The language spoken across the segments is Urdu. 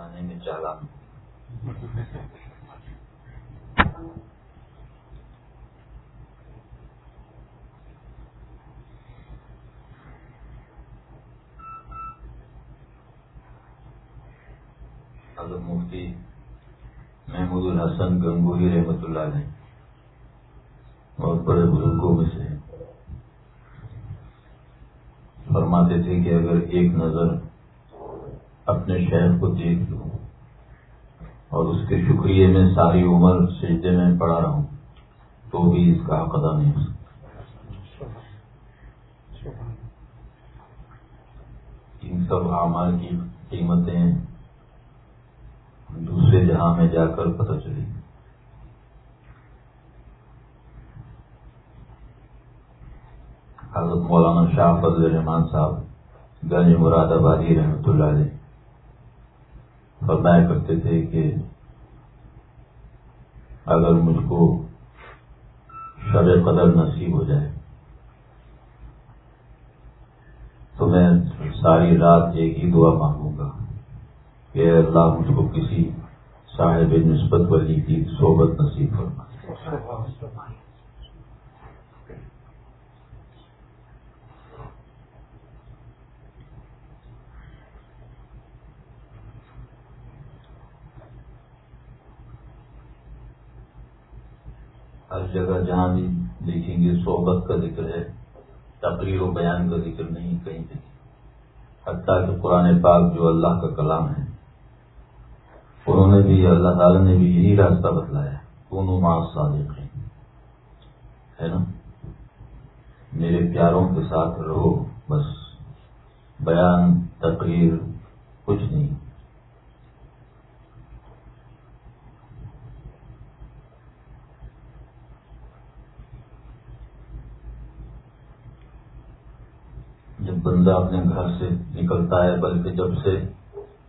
کھانے میں چالا حضرت مفتی محمود الحسن گنگوئی رحمۃ اللہ علیہ، بہت بڑے بزرگوں میں سے فرماتے تھے کہ اگر ایک نظر اپنے شہر کو دیکھ لوں اور اس کے شکریہ میں ساری عمر سجدے میں پڑا رہا ہوں تو بھی اس کا ادا نہیں ہو سکتا۔ ان سب اعمال کی قیمتیں دوسرے جہاں میں جا کر پتہ چلی۔ حضرت مولانا شاہ فضل رحمان صاحب، گنج مراد آبادی رحمۃ اللہ علیہ فرمایا کرتے تھے کہ اگر مجھ کو شر قدر نصیب ہو جائے، تو میں ساری رات ایک ہی دعا مانگوں گا کہ اللہ مجھ کو کسی صاحب نسبت ولی کی صحبت نصیب فرما۔ ہر جگہ جہاں بھی دیکھیں گے صحبت کا ذکر ہے، تقریر و بیان کا ذکر نہیں، کہیں پہ حتیٰ کہ قرآن پاک جو اللہ کا کلام ہے، انہوں نے بھی، اللہ تعالیٰ نے بھی یہی راستہ بتلایا دونوں ماں صادق ہے نا؟ میرے پیاروں کے ساتھ رہو، بس بیان، تقریر، کچھ نہیں جب بندہ اپنے گھر سے نکلتا ہے، بلکہ جب سے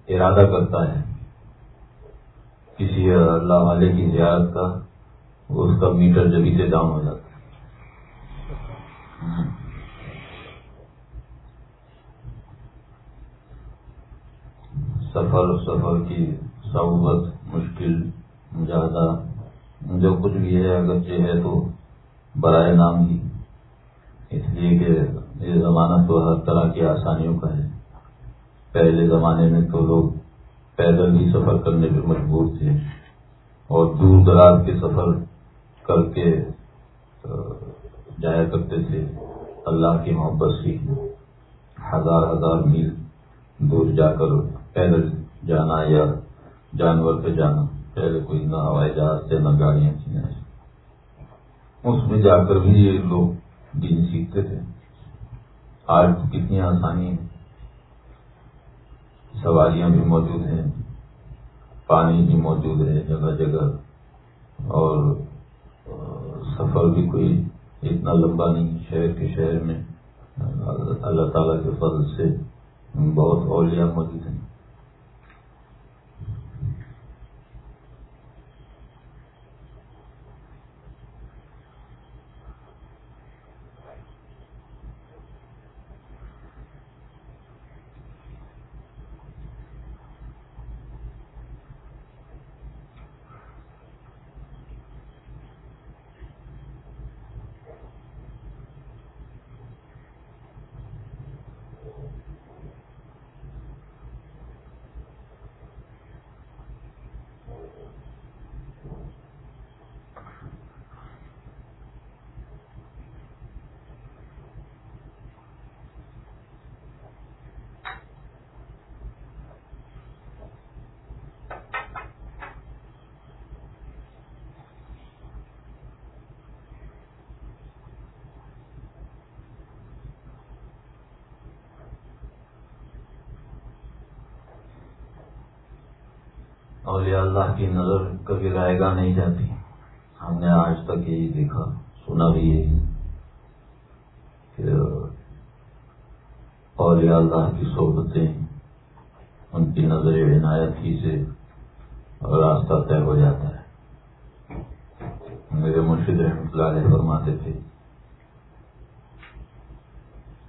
ارادہ کرتا ہے، کسی اللہ والے کی زیارت کا، اس کا میٹر جبھی سے ڈاؤن ہو جاتا ہے۔ سفر سفر کی سہولت مشکل، مجاہدہ، جو کچھ بھی ہے، اگرچہ ہے تو برائے نام ہی۔ اس لیے کہ یہ زمانہ تو ہر طرح کی آسانیوں کا ہے۔ پہلے زمانے میں تو لوگ پیدل ہی سفر کرنے پہ مجبور تھے اور دور دراز کے سفر کر کے جایا کرتے تھے۔ اللہ کی محبت سیکھنے ہزار ہزار میل دور جا کر پیدل جانا یا جانور پہ جانا۔ پہلے کوئی نہ ہوائی جہاز تھے، نہ گاڑیاں تھیں۔ اس میں جا کر بھی یہ لوگ دین سیکھتے تھے۔ آج کتنی آسانی ہے سواریاں بھی موجود ہیں، پانی بھی موجود ہے جگہ جگہ، اور سفر بھی کوئی اتنا لمبا نہیں، شہر کے شہر میں۔ اللہ تعالیٰ کے فضل سے بہت اولیاء موجود ہیں۔ اولیاء اللہ کی نظر کبھی رائے گا نہیں جاتی۔ ہم نے آج تک یہی دیکھا، سنا بھی یہی کہ اولیاء اللہ کی صحبتیں ان کی نظر عنایت ہی سے راستہ طے ہو جاتا ہے۔ میرے مرشد رحمۃ اللہ علیہ فرماتے تھے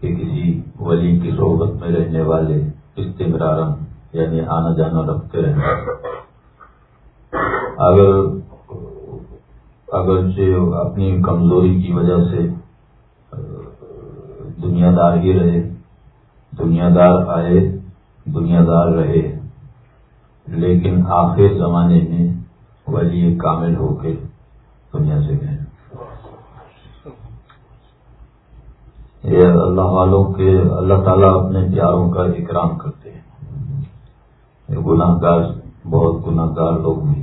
کہ کسی ولی کی صحبت میں رہنے والے استمرارم یعنی آنا جانا رکھتے رہنا اگر اگرچہ اپنی کمزوری کی وجہ سے دنیا دار ہی رہے، دنیا دار آئے، دنیا دار رہے، لیکن آخر زمانے میں ولی کامل ہو کے دنیا سے گئے۔ یہ اللہ والوں کے، اللہ تعالیٰ اپنے پیاروں کا اکرام کرتے ہیں۔ گناہ گار بہت گناہ گار لوگ بھی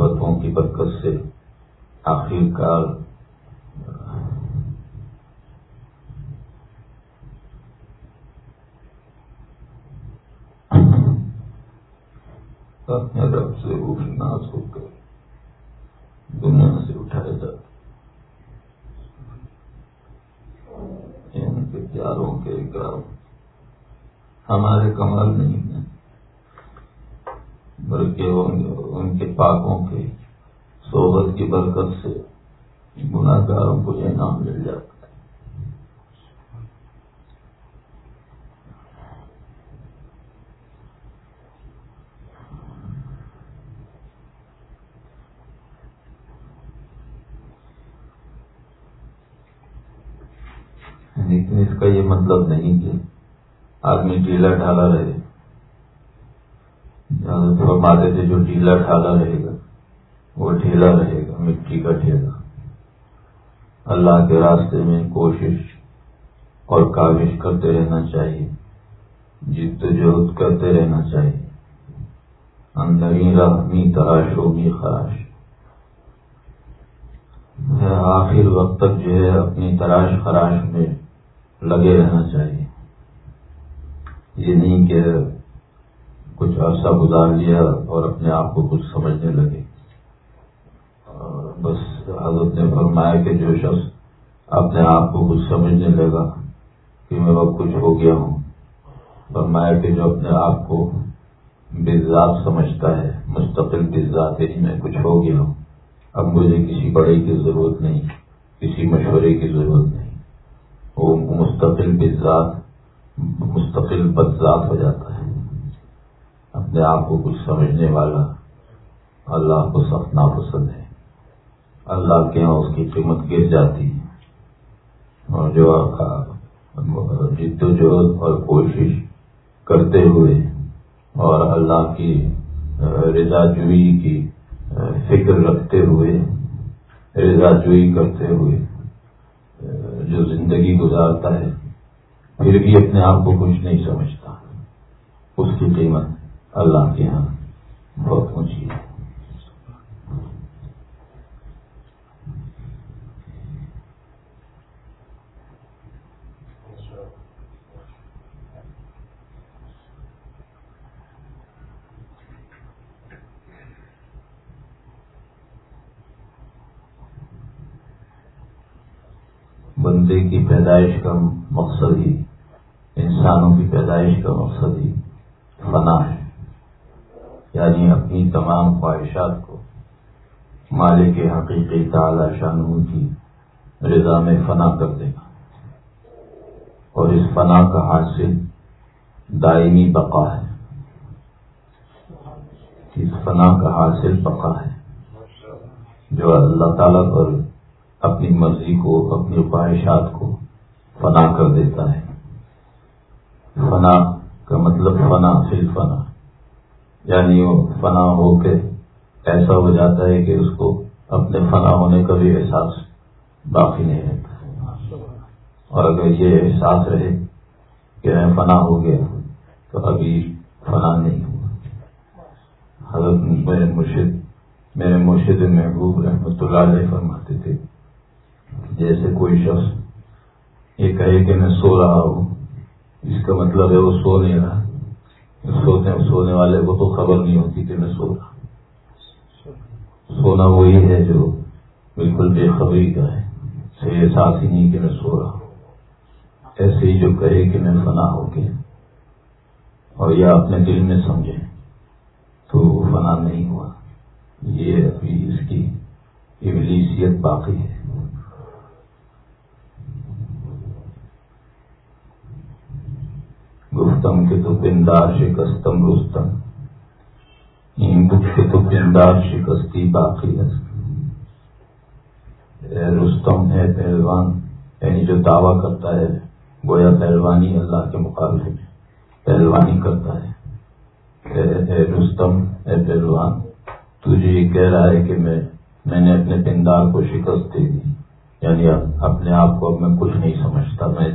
صحبتوں کی برکت سے آخر کار اپنے رب سے اٹھنا سو کر دنیا سے اٹھائے جاتے ان یعنی کے پیاروں کے کام ہمارے کمال نہیں بلکہ ان کے پاکوں کے صحبت کی برکت سے گناہ گاروں کو یہ نام مل جاتا لیکن اس کا یہ مطلب نہیں کہ آدمی ڈھیلا ڈھالا رہے۔ ہاں، فرماتے تھے جو ڈھیلا ڈھالا رہے گا، وہ ڈھیلا رہے گا، مٹی کا ڈھیلا اللہ کے راستے میں کوشش اور کاوش کرتے رہنا چاہیے، جد جہد کرتے رہنا چاہیے۔ اندری رحمی تراش ہوگی، خراش۔ آخر وقت تک جو ہے، اپنی تراش خراش میں لگے رہنا چاہیے۔ یہ نہیں کہ کچھ عرصہ گزار لیا اور اپنے آپ کو کچھ سمجھنے لگے۔ بس حضرت نے فرمایا کہ جو شخص اپنے آپ کو کچھ سمجھنے لگا کہ میں اب کچھ ہو گیا ہوں، فرمایا کہ جو اپنے آپ کو بزاد سمجھتا ہے، مستقل بزاد ہی میں کچھ ہو گیا ہوں۔ اب مجھے کسی بڑے کی ضرورت نہیں، کسی مشورے کی ضرورت نہیں۔ وہ مستقل بزاد مستقل بدذات ہو جاتا ہے۔ اپنے آپ کو کچھ سمجھنے والا اللہ کو سخت ناپسند ہے۔ اللہ کے یہاں اس کی قیمت گر جاتی ہے۔ اور جو جد و جہد اور کوشش کرتے ہوئے اور اللہ کی رضا جوئی کی فکر رکھتے ہوئے رضا جوئی کرتے ہوئے جو زندگی گزارتا ہے، پھر بھی اپنے آپ کو کچھ نہیں سمجھتا۔ اس کی قیمت اللہ کے یہاں بہت اونچی ہے۔ بندے کی پیدائش کا مقصد ہی، انسانوں کی پیدائش کا مقصد ہی، فنا ہے۔ یعنی اپنی تمام خواہشات کو مالک حقیقی تعالی شاہ کی رضا میں فنا کر دینا۔ اور اس فنا کا حاصل دائمی بقا ہے۔ اس فنا کا حاصل بقا ہے۔ جو اللہ تعالیٰ پر اپنی مرضی کو، اپنی خواہشات کو فنا کر دیتا ہے۔ فنا کا مطلب فنا فل فنا یعنی وہ فنا ہو کے ایسا ہو جاتا ہے کہ اس کو اپنے فنا ہونے کا بھی احساس باقی نہیں رہتا۔ اور اگر یہ احساس رہے کہ میں فنا ہو گیا تو ابھی فنا نہیں ہوا۔ حضرت میرے مرشد میرے مرشد محبوب رحمۃ اللہ علیہ فرماتے تھے جیسے کوئی شخص یہ کہے کہ میں سو رہا ہوں، اس کا مطلب ہے وہ سو نہیں رہا۔ سونے سونے والے کو تو خبر نہیں ہوتی کہ میں سو رہا سونا وہی ہے جو بالکل بے خبری کا ہے۔ صحیح احساس ہی نہیں کہ میں سو رہا ہوں۔ ایسے ہی جو کہے کہ میں فنا ہو گیا۔ اور یہ اپنے دل میں سمجھے تو وہ فنا نہیں ہوا۔ یہ ابھی اس کی ابلیسیت باقی ہے۔ گفتم کے تو پندار شکستم رستم کے تو پندار شکستی باقی رستم ہے پہلوان یعنی جو دعویٰ کرتا ہے گویا پہلوانی اللہ کے مقابلے میں پہلوانی کرتا ہے اے رستم اے پہلوان تجھے یہ کہہ رہا ہے کہ میں میں نے اپنے پندار کو شکست دے دی یعنی اپنے آپ کو اب میں کچھ نہیں سمجھتا میں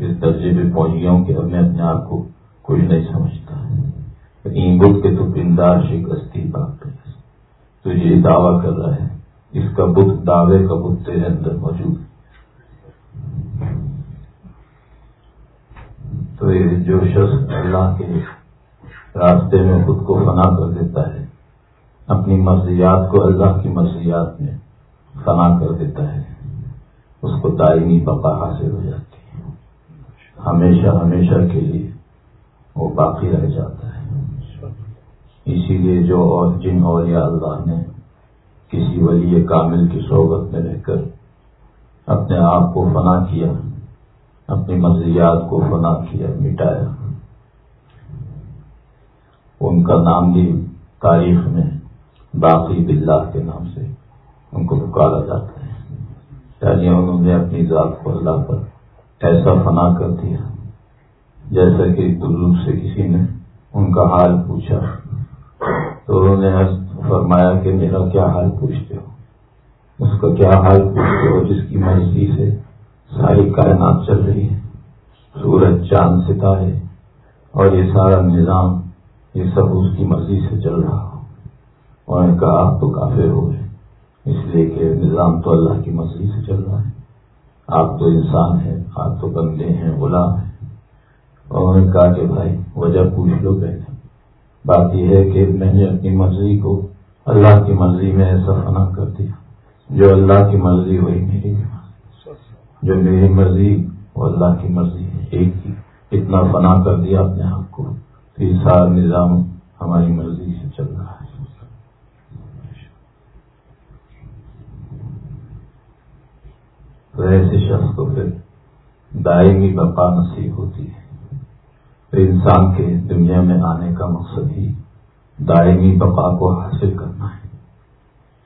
اس درجے پہ پہنچ گیا ہوں کہ اب میں اپنے آپ کو کچھ نہیں سمجھتا۔ لیکن بدھ کے تو پندار شکستی بات تو یہ دعویٰ کر رہا ہے۔ اس کا بدھ دعوے کا بدھ تیرے اندر موجود ہے۔ تو یہ جو شخص اللہ کے راستے میں خود کو فنا کر دیتا ہے، اپنی مرضیات کو اللہ کی مرضیات میں فنا کر دیتا ہے، اس کو دائمی بقا حاصل ہو جاتی ہے۔ ہمیشہ ہمیشہ کے لیے وہ باقی رہ جاتا ہے۔ اسی لیے جو اور جن اور اللہ نے کسی ولی کامل کی صحبت میں رہ کر اپنے آپ کو فنا کیا، اپنی مرضیات کو فنا کیا، مٹایا۔ ان کا نام بھی تاریخ میں باقی بلّہ کے نام سے ان کو پکارا جاتا ہے۔ یعنی انہوں نے اپنی ذات کو اللہ پر ایسا فنا کر دیا، جیسا کہ بزرگ سے کسی نے ان کا حال پوچھا۔ تو انہوں نے فرمایا کہ میرا کیا حال پوچھتے ہو؟ اس کا کیا حال پوچھتے ہو؟ جس کی مرضی سے ساری کائنات چل رہی ہے، سورج، چاند، ستارے، اور یہ سارا نظام، یہ سب اس کی مرضی سے چل رہا ہو۔ انہوں نے کہا، آپ تو کافی ہو گئے، اس لیے کہ نظام تو اللہ کی مرضی سے چل رہا ہے۔ آپ تو انسان ہیں، آپ تو بندے ہیں، غلام ہیں۔ اور انہوں نے کہا کہ بھائی، وجہ پوچھ لو گئے بات یہ ہے کہ میں نے اپنی مرضی کو اللہ کی مرضی میں ایسا فنا کر دیا۔ جو اللہ کی مرضی وہی میری جو میری مرضی، وہ اللہ کی مرضی ہے۔ ایک ہی۔ اتنا فنا کر دیا اپنے آپ کو۔ یہ سارا نظام ہماری مرضی سے چل رہا ہے۔ تو ایسے شخص کو پھر دائمی بقا نصیب ہوتی ہے۔ تو انسان کے دنیا میں آنے کا مقصد ہی دائمی بقا کو حاصل کرنا ہے۔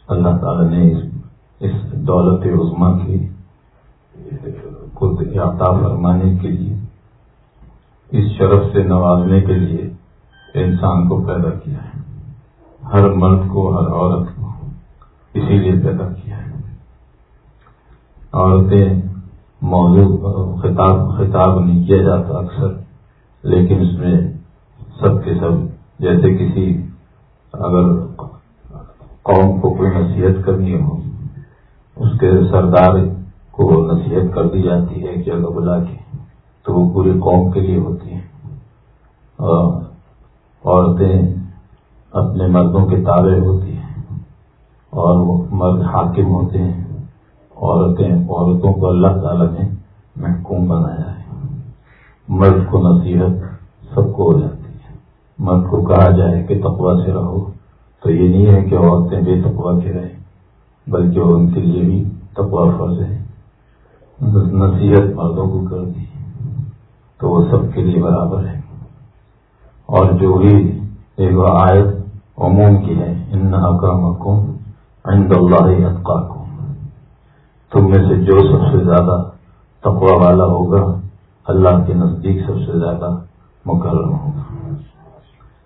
اللہ تعالی نے اس دولت عظما کی خود عطا فرمانے کے لیے، اس شرف سے نوازنے کے لیے انسان کو پیدا کیا ہے۔ ہر مرد کو، ہر عورت کو اسی لیے پیدا کیا۔ عورتیں موضوع خطاب خطاب نہیں کیا جاتا اکثر، لیکن اس میں سب کے سب، جیسے کسی اگر قوم کو کوئی نصیحت کرنی ہو، اس کے سردار کو نصیحت کر دی جاتی ہے ایک جگہ بلا کے، تو وہ پوری قوم کے لیے ہوتی ہیں۔ عورتیں اپنے مردوں کے تابع ہوتی ہیں اور وہ مرد حاکم ہوتے ہیں۔ عورتیں، عورتوں کو اللہ تعالی نے محکوم بنایا ہے۔ مرد کو نصیحت سب کو ہو جاتی ہے۔ مرد کو کہا جائے کہ تقوا سے رہو۔ تو یہ نہیں ہے کہ عورتیں بے تقوا کے رہیں، بلکہ ان کے لیے بھی تقوا فرض ہے نصیحت مردوں کو کر دی تو وہ سب کے لیے برابر ہے۔ اور جو بھی ایک آیت عموم کی ہے ان کا عند اللہ اتقاکم۔ تم میں سے جو سب سے زیادہ تقوا والا ہوگا، اللہ کے نزدیک سب سے زیادہ مکرم ہوگا۔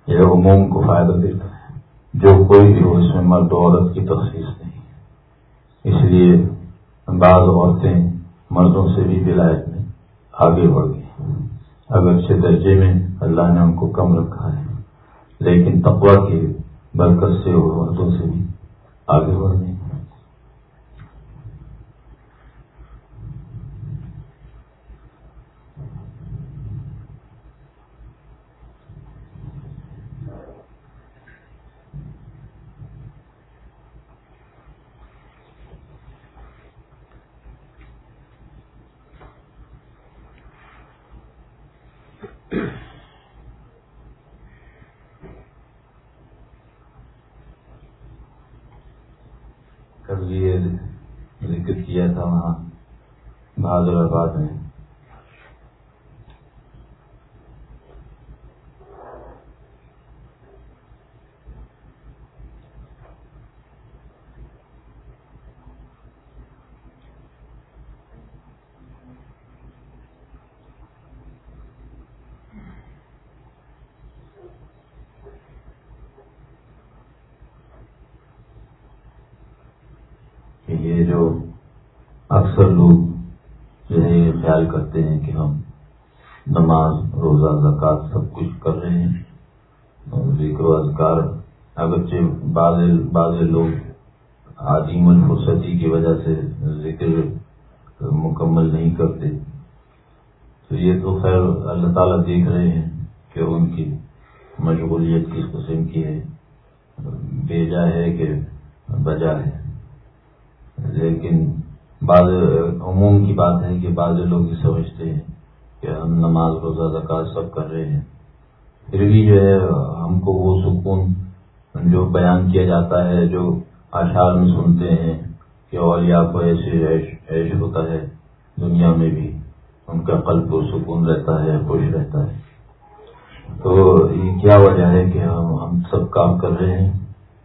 یہ عموم کو فائدہ دیتا ہے۔ جو کوئی بھی ہو، اس میں مرد عورت کی تخصیص نہیں اس لیے بعض عورتیں مردوں سے بھی ولایت میں آگے بڑھ گئی اگرچہ درجے میں اللہ نے ان کو کم رکھا ہے، لیکن تقوا کی برکت سے وہ عورتوں سے بھی آگے بڑھ گئی ذکر کیا تھا وہاں بہادر آباد میں یہ جو اکثر لوگ جو ہے یہ خیال کرتے ہیں کہ ہم نماز روزہ زکوٰۃ سب کچھ کر رہے ہیں ذکر و اذکار اگرچہ بعض بعض لوگ عظیم الفرصتی کی وجہ سے ذکر مکمل نہیں کرتے۔ تو یہ تو خیر اللہ تعالیٰ دیکھ رہے ہیں کہ ان کی مشغولیت کس قسم کی ہے۔ بیجا ہے کہ بجا ہے۔ لیکن بعض عموم کی بات ہے کہ بعض لوگ یہ سمجھتے ہیں کہ ہم نماز روزہ زکات سب کر رہے ہیں۔ پھر بھی جو ہے ہم کو وہ سکون جو بیان کیا جاتا ہے، جو اشعار میں سنتے ہیں کہ اولیاء کو ایسے عیش ہوتا ہے دنیا میں بھی، ان کا قلب کو سکون رہتا ہے، خوش رہتا ہے۔ تو یہ کیا وجہ ہے کہ ہم ہم سب کام کر رہے ہیں؟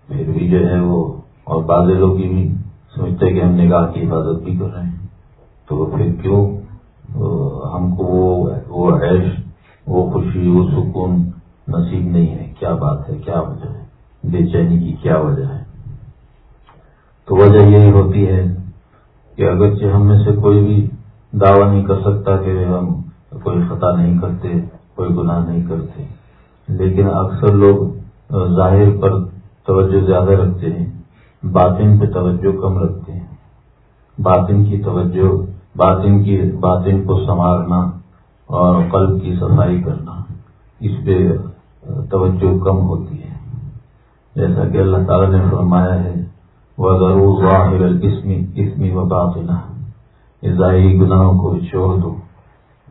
پھر بھی جو ہے وہ، اور بعض لوگ بھی سمجھتے کہ ہم نگاہ کی حفاظت بھی کر رہے ہیں۔ تو پھر کیوں؟ ہم کو وہ عیش، وہ خوشی، وہ سکون نصیب نہیں ہے۔ کیا بات ہے؟ کیا وجہ ہے؟ بے چینی کی کیا وجہ ہے؟ تو وجہ یہی ہوتی ہے کہ اگرچہ ہم میں سے کوئی بھی دعویٰ نہیں کر سکتا کہ ہم کوئی خطا نہیں کرتے، کوئی گناہ نہیں کرتے۔ لیکن اکثر لوگ ظاہر پر توجہ زیادہ رکھتے ہیں، باطن پہ توجہ کم رکھتے ہیں۔ باطن کی توجہ، باطن کی، باطن کو سنوارنا اور قلب کی صفائی کرنا، اس پہ توجہ کم ہوتی ہے۔ جیسا کہ اللہ تعالیٰ نے فرمایا ہے وہ ضرور ظاہر قسمی قسمی و باطنا ظاہری گناہوں کو بھی چھوڑ دو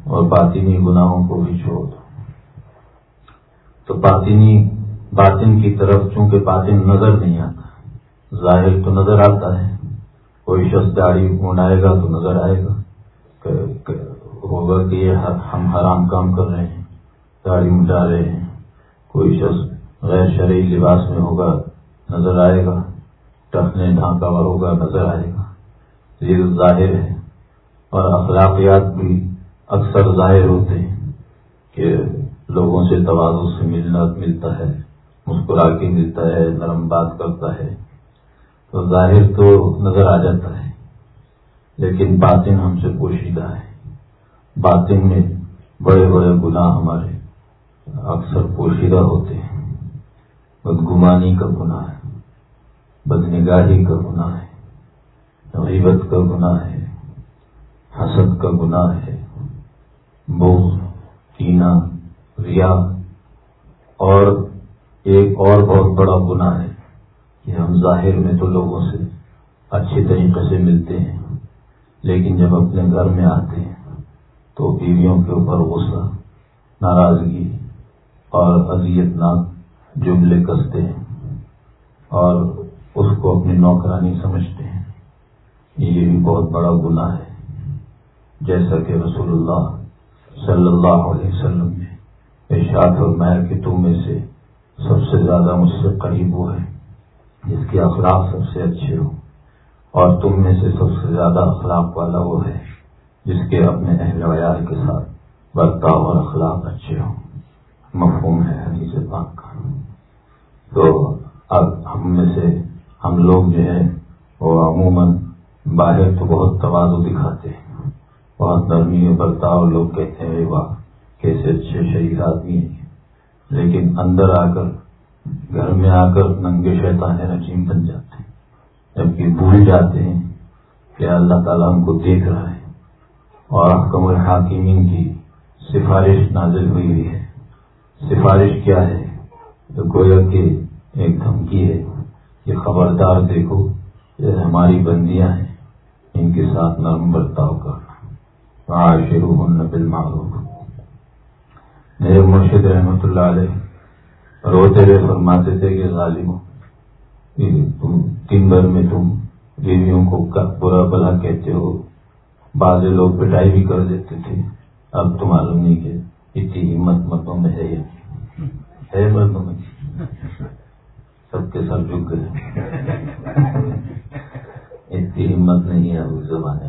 اور باطنی گناہوں کو بھی چھوڑ دو۔ تو باطنی، باطن کی طرف چونکہ باطن نظر نہیں آتا، ظاہر تو نظر آتا ہے۔ کوئی شخص داڑھی منڈائے گا تو نظر آئے گا۔ ہوگا کہ یہ ہم حرام کام کر رہے ہیں، داڑھی مٹا رہے ہیں۔ کوئی شخص غیر شرعی لباس میں ہوگا، نظر آئے گا ٹکنے ڈھانکا ہوا ہوگا، نظر آئے گا۔ یہ ظاہر ہے۔ اور اخلاقیات بھی اکثر ظاہر ہوتے ہیں کہ لوگوں سے توازن سے ملنا ملتا ہے مسکرا کے ملتا ہے، نرم بات کرتا ہے۔ تو ظاہر تو نظر آ جاتا ہے، لیکن باطن ہم سے پوشیدہ ہے۔ باطن میں بڑے بڑے گناہ ہمارے اکثر پوشیدہ ہوتے ہیں۔ بدگمانی کا گناہ ہے، بدنگاہی کا گناہ ہے، غیبت کا گناہ ہے، حسد کا گناہ ہے بوز کینا ریا اور ایک اور بہت بڑا گناہ ہے کہ ہم ظاہر میں تو لوگوں سے اچھے طریقے سے ملتے ہیں، لیکن جب اپنے گھر میں آتے ہیں تو بیویوں کے اوپر غصہ، ناراضگی اور اذیت ناک جملے کستے ہیں اور اس کو اپنی نوکرانی سمجھتے ہیں۔ یہ بھی بہت بڑا گناہ ہے۔ جیسا کہ رسول اللہ صلی اللہ علیہ وسلم نے ارشاد فرمایا کہ تم میں سے سب سے زیادہ مجھ سے قریب وہ ہے جس کے اخلاق سب سے اچھے ہو اور تم میں سے سب سے زیادہ اخلاق والا وہ ہے، جس کے اپنے اہل ویال کے ساتھ برتاؤ اور اخلاق اچھے ہوں۔ مفہوم ہے حدیث پاک۔ کا تو اب ہم میں سے ہم لوگ جو ہیں، وہ عموماً باہر تو بہت توازو دکھاتے ہیں۔ بہت نرمی برتاؤ لوگ کہتے ہیں واہ، کیسے اچھے شہید آدمی ہیں۔ لیکن اندر آ کر، گھر میں آ کر ننگے شیطان رجیم بن جاتے ہیں۔ جبکہ بھول جاتے ہیں کہ اللہ تعالیٰ ہم کو دیکھ رہا ہے۔ اور حکم الحاکمین کی سفارش نازل ہوئی ہوئی ہے۔ سفارش کیا ہے؟ تو گویا کہ ایک دھمکی ہے کہ خبردار دیکھو، یہ ہماری بندیاں ہیں، ان کے ساتھ نرم برتاؤ کرنا شروع ہونا بل میرے مرشد رحمۃ اللہ علیہ، روتے ہوئے فرماتے تھے کہ ظالم تم دن بھر میں تم بیویوں کو برا بلا کہتے ہو۔ بعض لوگ پٹائی بھی کر دیتے تھے۔ اب تو معلوم نہیں کہ اتنی ہمت متوں میں ہے ہے مردوں میں۔ سب کے سب جھک گئے۔ اتنی ہمت نہیں ہے اس زمانے۔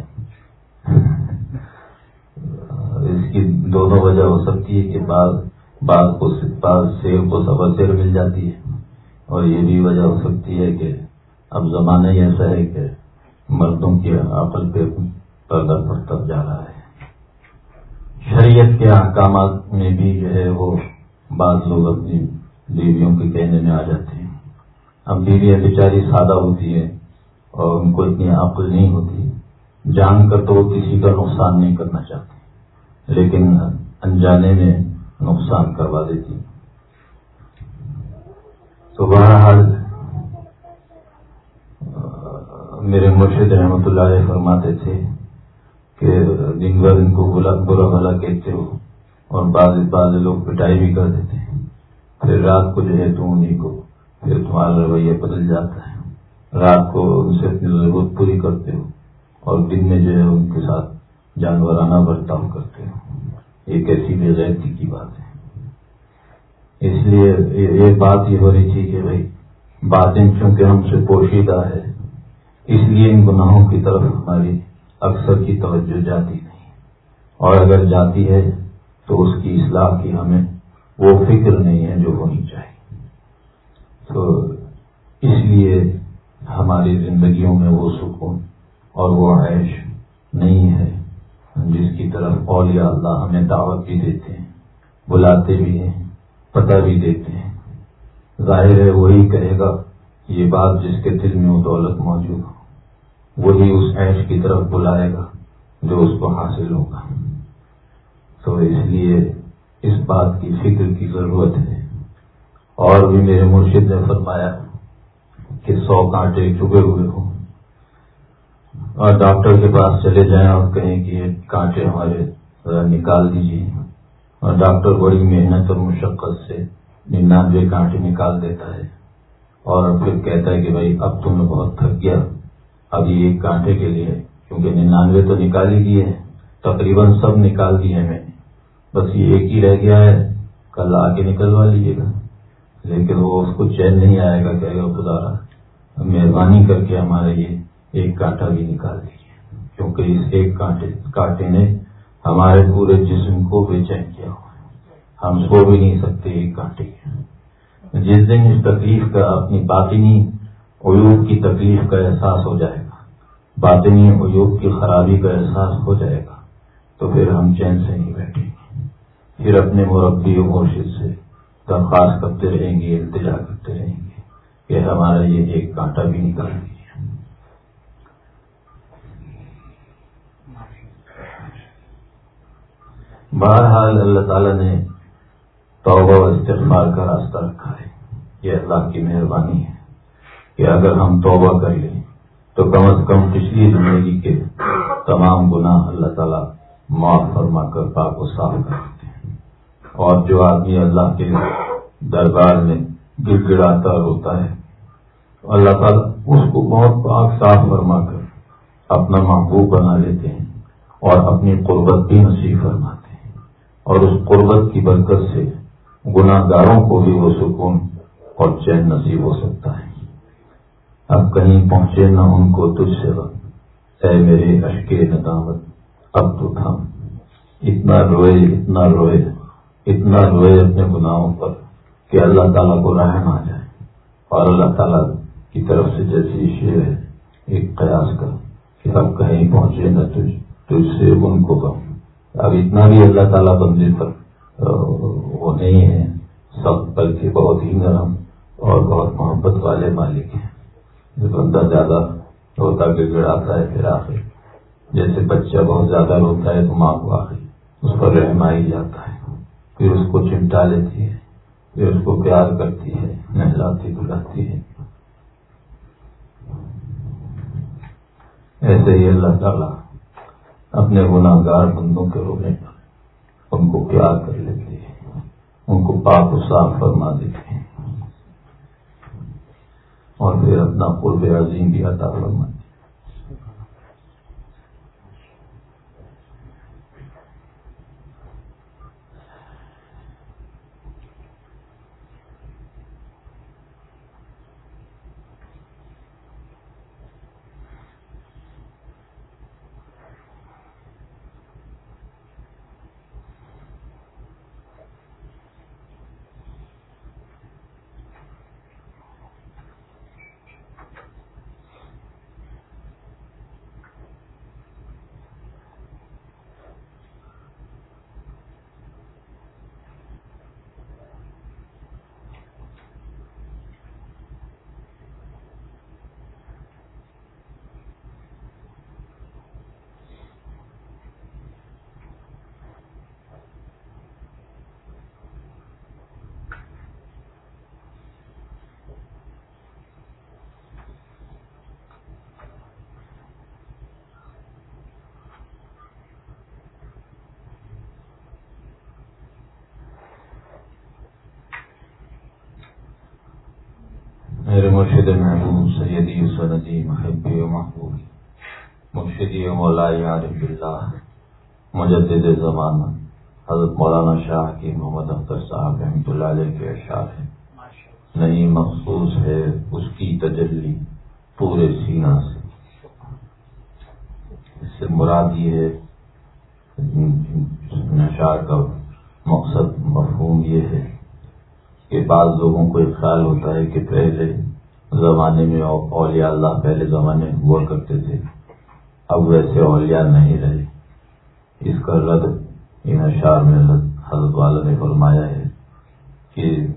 اس کی دونوں وجہ ہو سکتی ہے کہ بعض بعض کو بعض شیر کو سبر شیر مل جاتی ہے۔ اور یہ بھی وجہ ہو سکتی ہے کہ اب زمانہ ہی ایسا ہے کہ مردوں کی عقل پہ پردہ پڑتا جا رہا ہے۔ شریعت کے احکامات میں بھی جو ہے وہ بعض لوگ اپنی بیویوں کے کہنے میں آ جاتے ہیں۔ اب بیویاں بیچاری سادہ ہوتی ہے اور ان کو اتنی عقل نہیں ہوتی۔ جان کر تو وہ کسی کا نقصان نہیں کرنا چاہتے لیکن انجانے میں نقصان کروا دیتی۔ تو بہرحال، میرے مرشد رحمت اللہ علیہ فرماتے تھے کہ دن بھر ان کو برا بھلا کہتے ہو اور بعض بعض لوگ پٹائی بھی کر دیتے ہیں۔ پھر رات کو جو ہے تم انہیں کو پھر تمہارا رویہ بدل جاتا ہے۔ رات کو ان سے اپنی ضرورت پوری کرتے ہو اور دن میں جو ہے ان کے ساتھ جانورانہ برتاؤ کرتے ہو۔ ایک ایسی بے غیرتی کی بات ہے۔ اس لیے یہ بات یہ ہو رہی تھی کہ بھائی، باتیں چونکہ ہم سے پوشیدہ ہے، اس لیے ان گناہوں کی طرف ہماری اکثر کی توجہ جاتی نہیں۔ اور اگر جاتی ہے تو اس کی اصلاح کی ہمیں وہ فکر نہیں ہے جو ہونی چاہیے۔ تو اس لیے ہماری زندگیوں میں وہ سکون اور وہ عیش نہیں ہے جس کی طرف اولیاء اللہ ہمیں دعوت بھی دیتے ہیں، بلاتے بھی ہیں، پتہ بھی دیتے ہیں۔ ظاہر ہے وہی کہے گا، یہ بات جس کے دل میں وہ دولت موجود ہو، وہی اس عیش کی طرف بلائے گا جو اس کو حاصل ہوگا۔ تو اس لیے اس بات کی فکر کی ضرورت ہے اور بھی میرے مرشد نے فرمایا کہ سو کانٹے چکے ہوئے ہوں۔ اور ڈاکٹر کے پاس چلے جائیں اور کہیں کہ یہ کانٹے ہمارے نکال دیجیے اور ڈاکٹر بڑی محنت اور مشقت سے ننانوے کانٹے نکال دیتا ہے اور پھر کہتا ہے کہ بھائی، اب تم نے بہت تھک گیا۔ ابھی ایک کانٹے کے لیے، کیونکہ ننانوے تو نکال ہی دیے ہیں تقریباً سب نکال دیے میں بس یہ ایک ہی رہ گیا ہے، کل آ کے نکلوا لیجیے گا۔ لیکن وہ اس کو چین نہیں آئے گا کہ خدا مہربانی کر کے ہمارے یہ ایک کانٹا بھی نکال دیجیے کیونکہ اس ایک کانٹے کانٹے نے ہمارے پورے جسم کو بے چین کیا ہوا۔ ہم سو بھی نہیں سکتے ایک کانٹے جس دن اس تکلیف کا، اپنی باطنی عیوب کی تکلیف کا احساس ہو جائے گا، باطنی عیوب کی خرابی کا احساس ہو جائے گا، تو پھر ہم چین سے نہیں بیٹھیں۔ گے پھر اپنے مربی و مرشد سے درخواست کرتے رہیں گے، التجا کرتے رہیں گے۔ کہ ہمارا یہ ایک کانٹا بھی نکال دیجیے بہرحال اللہ تعالیٰ نے توبہ و استغفار کا راستہ رکھا ہے۔ یہ اللہ کی مہربانی ہے کہ اگر ہم توبہ کر لیں تو کم از کم پچھلی زندگی کے تمام گناہ اللہ تعالیٰ معاف فرما کر پاک و صاف کرتے ہیں اور جو آدمی اللہ کے دربار میں گر گڑاتا روتا ہے، اللہ تعالیٰ اس کو بہت پاک صاف فرما کر اپنا محبوب بنا لیتے ہیں اور اپنی قربت بھی نصیب فرماتے ہیں۔ اور اس قربت کی برکت سے گناہ گاروں کو بھی وہ سکون اور چین نصیب ہو سکتا ہے۔ اب کہیں پہنچے نہ ان کو تجھ سے وقت۔ اے میرے اشکے ندامت، اب تو تھا اتنا روئے اتنا روئے۔ اتنا روئے اپنے گناہوں پر کہ اللہ تعالیٰ کو رحم آ جائے اور اللہ تعالیٰ کی طرف سے جیسی شیر ہے، ایک قیاس کر کہ اب کہیں پہنچے نہ تجھ تجھ سے ان کو کم اب اتنا بھی اللہ تعالیٰ بندے پر وہ نہیں ہے۔ سب بلکہ بہت ہی نرم اور بہت محبت والے مالک ہیں۔ بندہ زیادہ روتا گڑاتا ہے، پھر آخر، جیسے بچہ بہت زیادہ روتا ہے تو ماں کو آخر اس پر رحم ہی جاتا ہے۔ پھر اس کو چمٹا لیتی ہے، پھر اس کو پیار کرتی ہے، نہلاتی دلاتی ہے۔ ایسے ہی اللہ تعالیٰ اپنے گناہ گار بندوں کے رونے پر ان کو پیار کر لیتی ہے ان کو پاک و صاف فرما دیتے ہیں۔ اور پھر اپنا قرب عظیم بھی عطا فرمائے میرے مرشد محبوب سیدی سندی محبی و محبوب مرشدی و عارف اللہ مجدد زمانہ حضرت مولانا شاہ کی محمد اختر صاحب رحمۃ اللہ علیہ کے اشعار ہیں۔ نہیں مخصوص ہے اس کی تجلی پورے سینہ سے۔ اس سے مراد یہ ہے، نشار کا مقصد، مفہوم یہ ہے کہ بعض لوگوں کو ایک خیال ہوتا ہے کہ پہلے زمانے میں اولیاء اللہ پہلے زمانے میں ہوا کرتے تھے، اب ویسے اولیاء نہیں رہے۔ اس کا رد ان اشعار میں حضرت والا نے فرمایا ہے کہ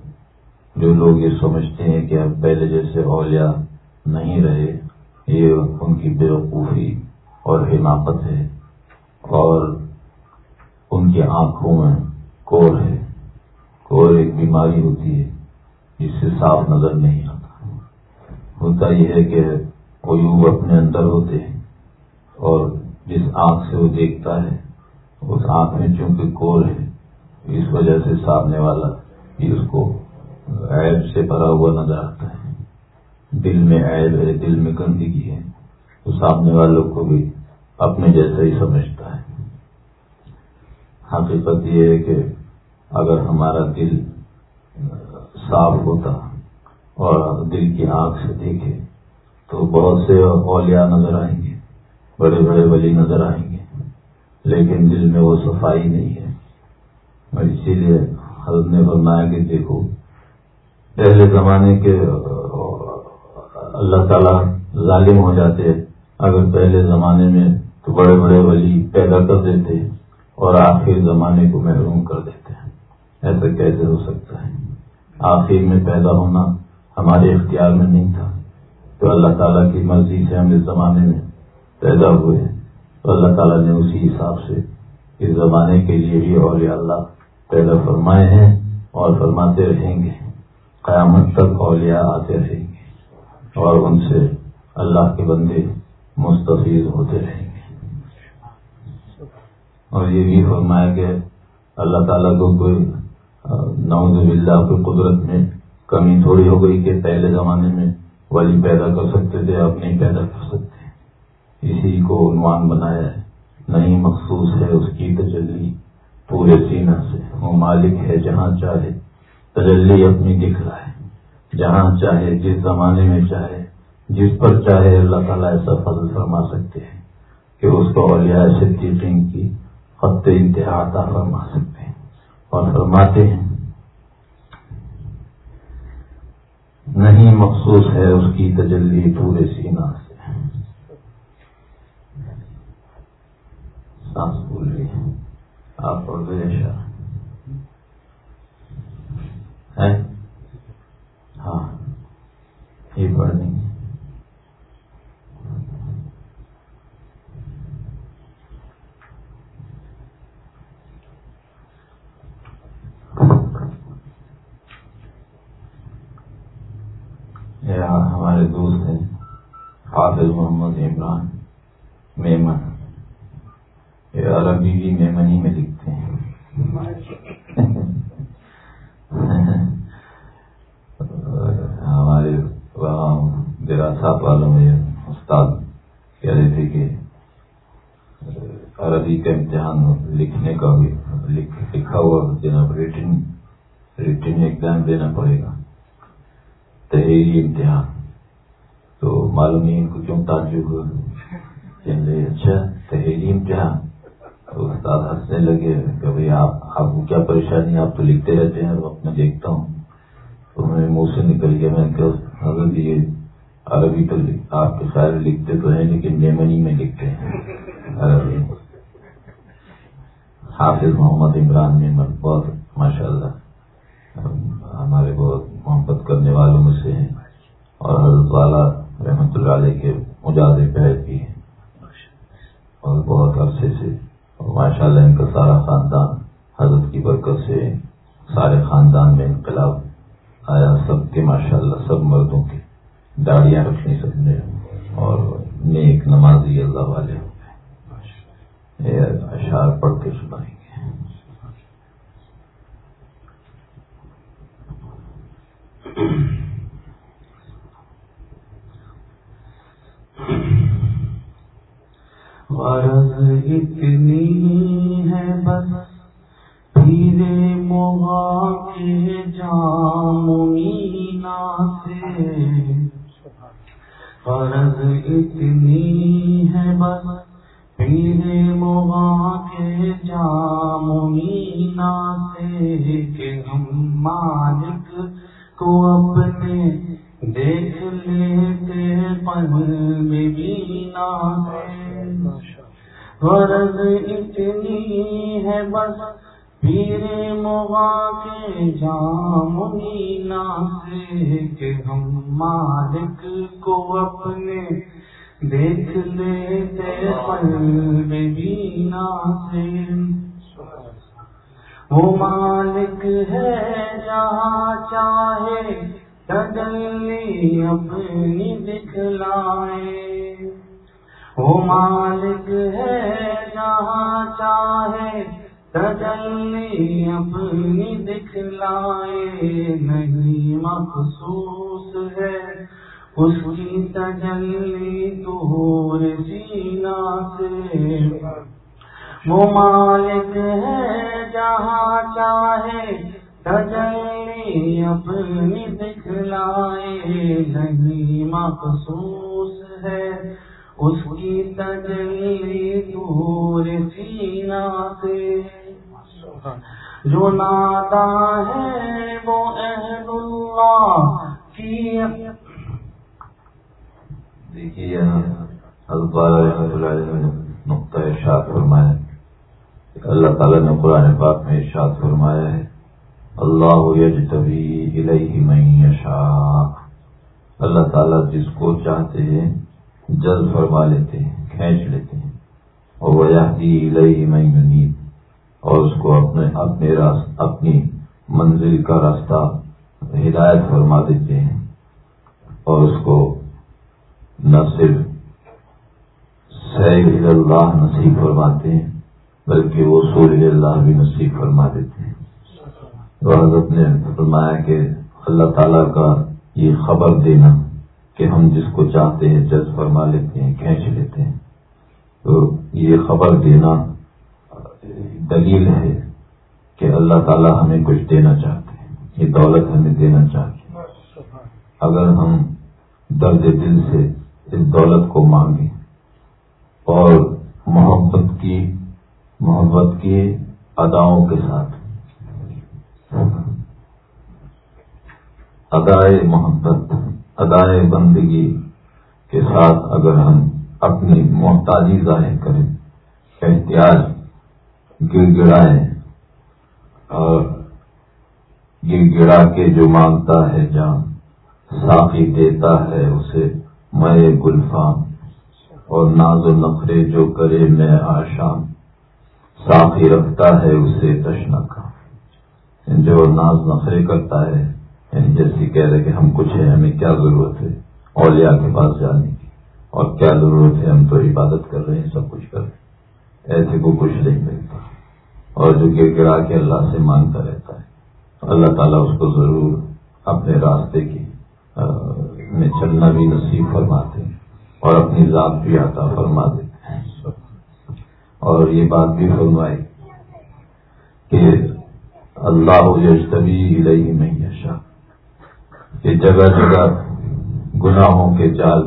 جو لوگ یہ سمجھتے ہیں کہ اب پہلے جیسے اولیاء نہیں رہے، یہ ان کی بیوقوفی اور حماقت ہے اور ان کی آنکھوں میں کور ہے۔ اور ایک بیماری ہوتی ہے جس سے صاف نظر نہیں آتا ہوتا یہ ہے کہ عیوب اپنے اندر ہوتے ہیں اور جس آنکھ سے وہ دیکھتا ہے، اس آنکھ میں چونکہ کور ہے، اس وجہ سے سامنے والا بھی اس کو عیب سے بھرا ہوا نظر آتا ہے۔ دل میں عیب ہے، دل میں گندگی ہے۔ تو سامنے والوں کو بھی اپنے جیسا ہی سمجھتا ہے۔ حقیقت یہ ہے کہ اگر ہمارا دل صاف ہوتا اور دل کی آنکھ سے دیکھے تو بہت سے اولیاء نظر آئیں گے، بڑے بڑے ولی نظر آئیں گے، لیکن دل میں وہ صفائی نہیں ہے۔ اور اسی لیے حضرت نے فرمایا کہ دیکھو، پہلے زمانے کے اللہ تعالیٰ ظالم ہو جاتے، اگر پہلے زمانے میں تو بڑے بڑے ولی پیدا کر دیتے اور آخر زمانے کو محروم کر دیتے۔ ہیں ایسا کیسے ہو سکتا ہے؟ آخر میں پیدا ہونا ہمارے اختیار میں نہیں تھا۔ تو اللہ تعالیٰ کی مرضی سے ہم اس زمانے میں پیدا ہوئے۔ تو اللہ تعالیٰ نے اسی حساب سے اس زمانے کے لیے بھی اولیاء اللہ پیدا فرمائے ہیں اور فرماتے رہیں گے۔ قیامت تک اولیاء آتے رہیں گے اور ان سے اللہ کے بندے مستفیض ہوتے رہیں گے۔ اور یہ بھی فرمایا کہ اللہ تعالیٰ کو کوئی نوز باللہ کی قدرت میں کمی تھوڑی ہو گئی کہ پہلے زمانے میں ولی پیدا کر سکتے تھے، اب نہیں پیدا کر سکتے۔ اسی کو عنوان بنایا ہے۔ نہیں مخصوص ہے اس کی تجلی، پورے سینہ سے۔ وہ مالک ہے جہاں چاہے، تجلی اپنی دکھ رہا ہے۔ جہاں چاہے، جس زمانے میں چاہے، جس پر چاہے اللہ تعالیٰ ایسا فضل فرما سکتے ہیں کہ اس کو اولیاء صدیقین کی خط انتہا عطا فرما سکتے اور فرماتے ہیں نہیں مخصوص ہے اس کی تجلی پورے سینا سے۔ سانس بول رہی ہے آپ اور ہے ہاں۔ یہ پڑھ دیں گے ہاں ہمارے دوست ہیں، حافظ محمد عمران میمن۔ عربی بھی میمنی میں لکھتے ہیں۔ ہمارے وراثت والوں میں استاد کہہ رہے تھے کہ، عربی کا امتحان لکھنے کا بھی لکھا ہوا جناب ریٹن ریٹن ایگزام دینا پڑے گا۔ تحریری امتحان تو معلوم نہیں ان کو کیوں تعجب اچھا تحریری امتحان تو استاد ہنسنے لگے، کہ بھائی آپ آپ کو کیا پریشانی؟ آپ تو لکھتے رہتے ہیں وقت میں دیکھتا ہوں۔ تو میں منہ سے نکل گیا، میں اگر یہ عربی تو آپ کے خیال لکھتے تو ہیں، لیکن میمنی میں لکھتے ہیں۔ عربی۔ حافظ محمد عمران میمن بہت ماشاء اللہ ہمارے بہت محبت کرنے والوں میں سے ہیں۔ اور حضرت والا رحمت اللہ علیہ کے مجاز پہل بھی ہیں۔ اور بہت عرصے سے ماشاء اللہ ان کا سارا خاندان حضرت کی برکت سے سارے خاندان میں انقلاب آیا۔ سب کے ماشاء اللہ سب مردوں کے داڑیاں رکھنی سب نے اور نیک نمازی اللہ والے اشعار پڑھ کے سنائیں۔ غرض اتنی ہے بس پیرے مغا کے جام سے۔ غرض اتنی ہے بس پیرے مغا کے جام سے کہ ہم ماں کو اپنے دیکھ لیتے پل میں بینا غرض اتنی ہے بس پیر مغا کے جام مینا سے کہ ہم مالک کو اپنے دیکھ لیتے پل میں بینا سے۔ وہ مالک ہے جہاں چاہے، تجلی اپنی دکھلائے۔ وہ مالک ہے جہاں چاہے، تجلی اپنی دکھلائے۔ نہیں مخصوص ہے اس کی تجلی دور جینا سے۔ وہ مالک ہے، جہاں چاہے تجلی اپنی دکھلائے، نہیں مخصوص ہے۔ اس کی تجلی دور سینا سے جو نادا ہے وہ عہد اللہ کی دیکھیے یہاں نے نقطۂ ارشاد فرمایا۔ اللہ تعالیٰ نے قرآن پاک میں ارشاد فرمایا ہے، اللہ یجتبی الیہ من یشاء۔ اللہ تعالیٰ جس کو چاہتے ہیں، جلد فرما لیتے ہیں، کھینچ لیتے ہیں۔ اور وہ الیہ من ینیب۔ اور اس کو اپنے اپنے راست اپنی منزل کا راستہ ہدایت فرما دیتے ہیں۔ اور اس کو نہ صرف سید اللہ نصیب فرماتے ہیں بلکہ وہ سور اللہ بھی نصیب فرما دیتے ہیں۔ تو حضرت نے فرمایا کہ اللہ تعالیٰ کا یہ خبر دینا کہ ہم جس کو چاہتے ہیں جز فرما لیتے ہیں، کھینچ لیتے ہیں۔ تو یہ خبر دینا دلیل ہے کہ اللہ تعالیٰ ہمیں کچھ دینا چاہتے ہیں۔ یہ دولت ہمیں دینا چاہتے ہیں۔ اگر ہم درد دل سے اس دولت کو مانگیں اور محبت کی محبت کی اداؤں کے ساتھ۔ ادائے محبت، ادائے بندگی کے ساتھ اگر ہم اپنی محتاجی ظاہر کریں احتیاط گر گڑائیں اور گر گڑا کے جو مانگتا ہے جان ساقی دیتا ہے، اسے میں گلفام اور ناز و نخرے جو کرے میں آشام۔ ساقی رکھتا ہے اسے تشنا کا۔ یعنی جو ناز نخرے کرتا ہے یعنی جیسے کہہ رہے کہ ہم کچھ ہیں، ہمیں کیا ضرورت ہے اولیاء کے پاس جانے کی؟ اور کیا ضرورت ہے ہم تو عبادت کر رہے ہیں، سب کچھ کر رہے ہیں۔ ایسے کو کچھ نہیں ملتا۔ اور جو گر گرا کے اللہ سے مانگتا رہتا ہے۔ اللہ تعالیٰ اس کو ضرور اپنے راستے کی میں چلنا بھی نصیب فرماتے ہیں اور اپنی ذات بھی عطا فرما دیتے اور یہ بات بھی فرمائی کہ اللہ یشتبی علیہ میں یشا کہ جگہ جگہ گناہوں کے جال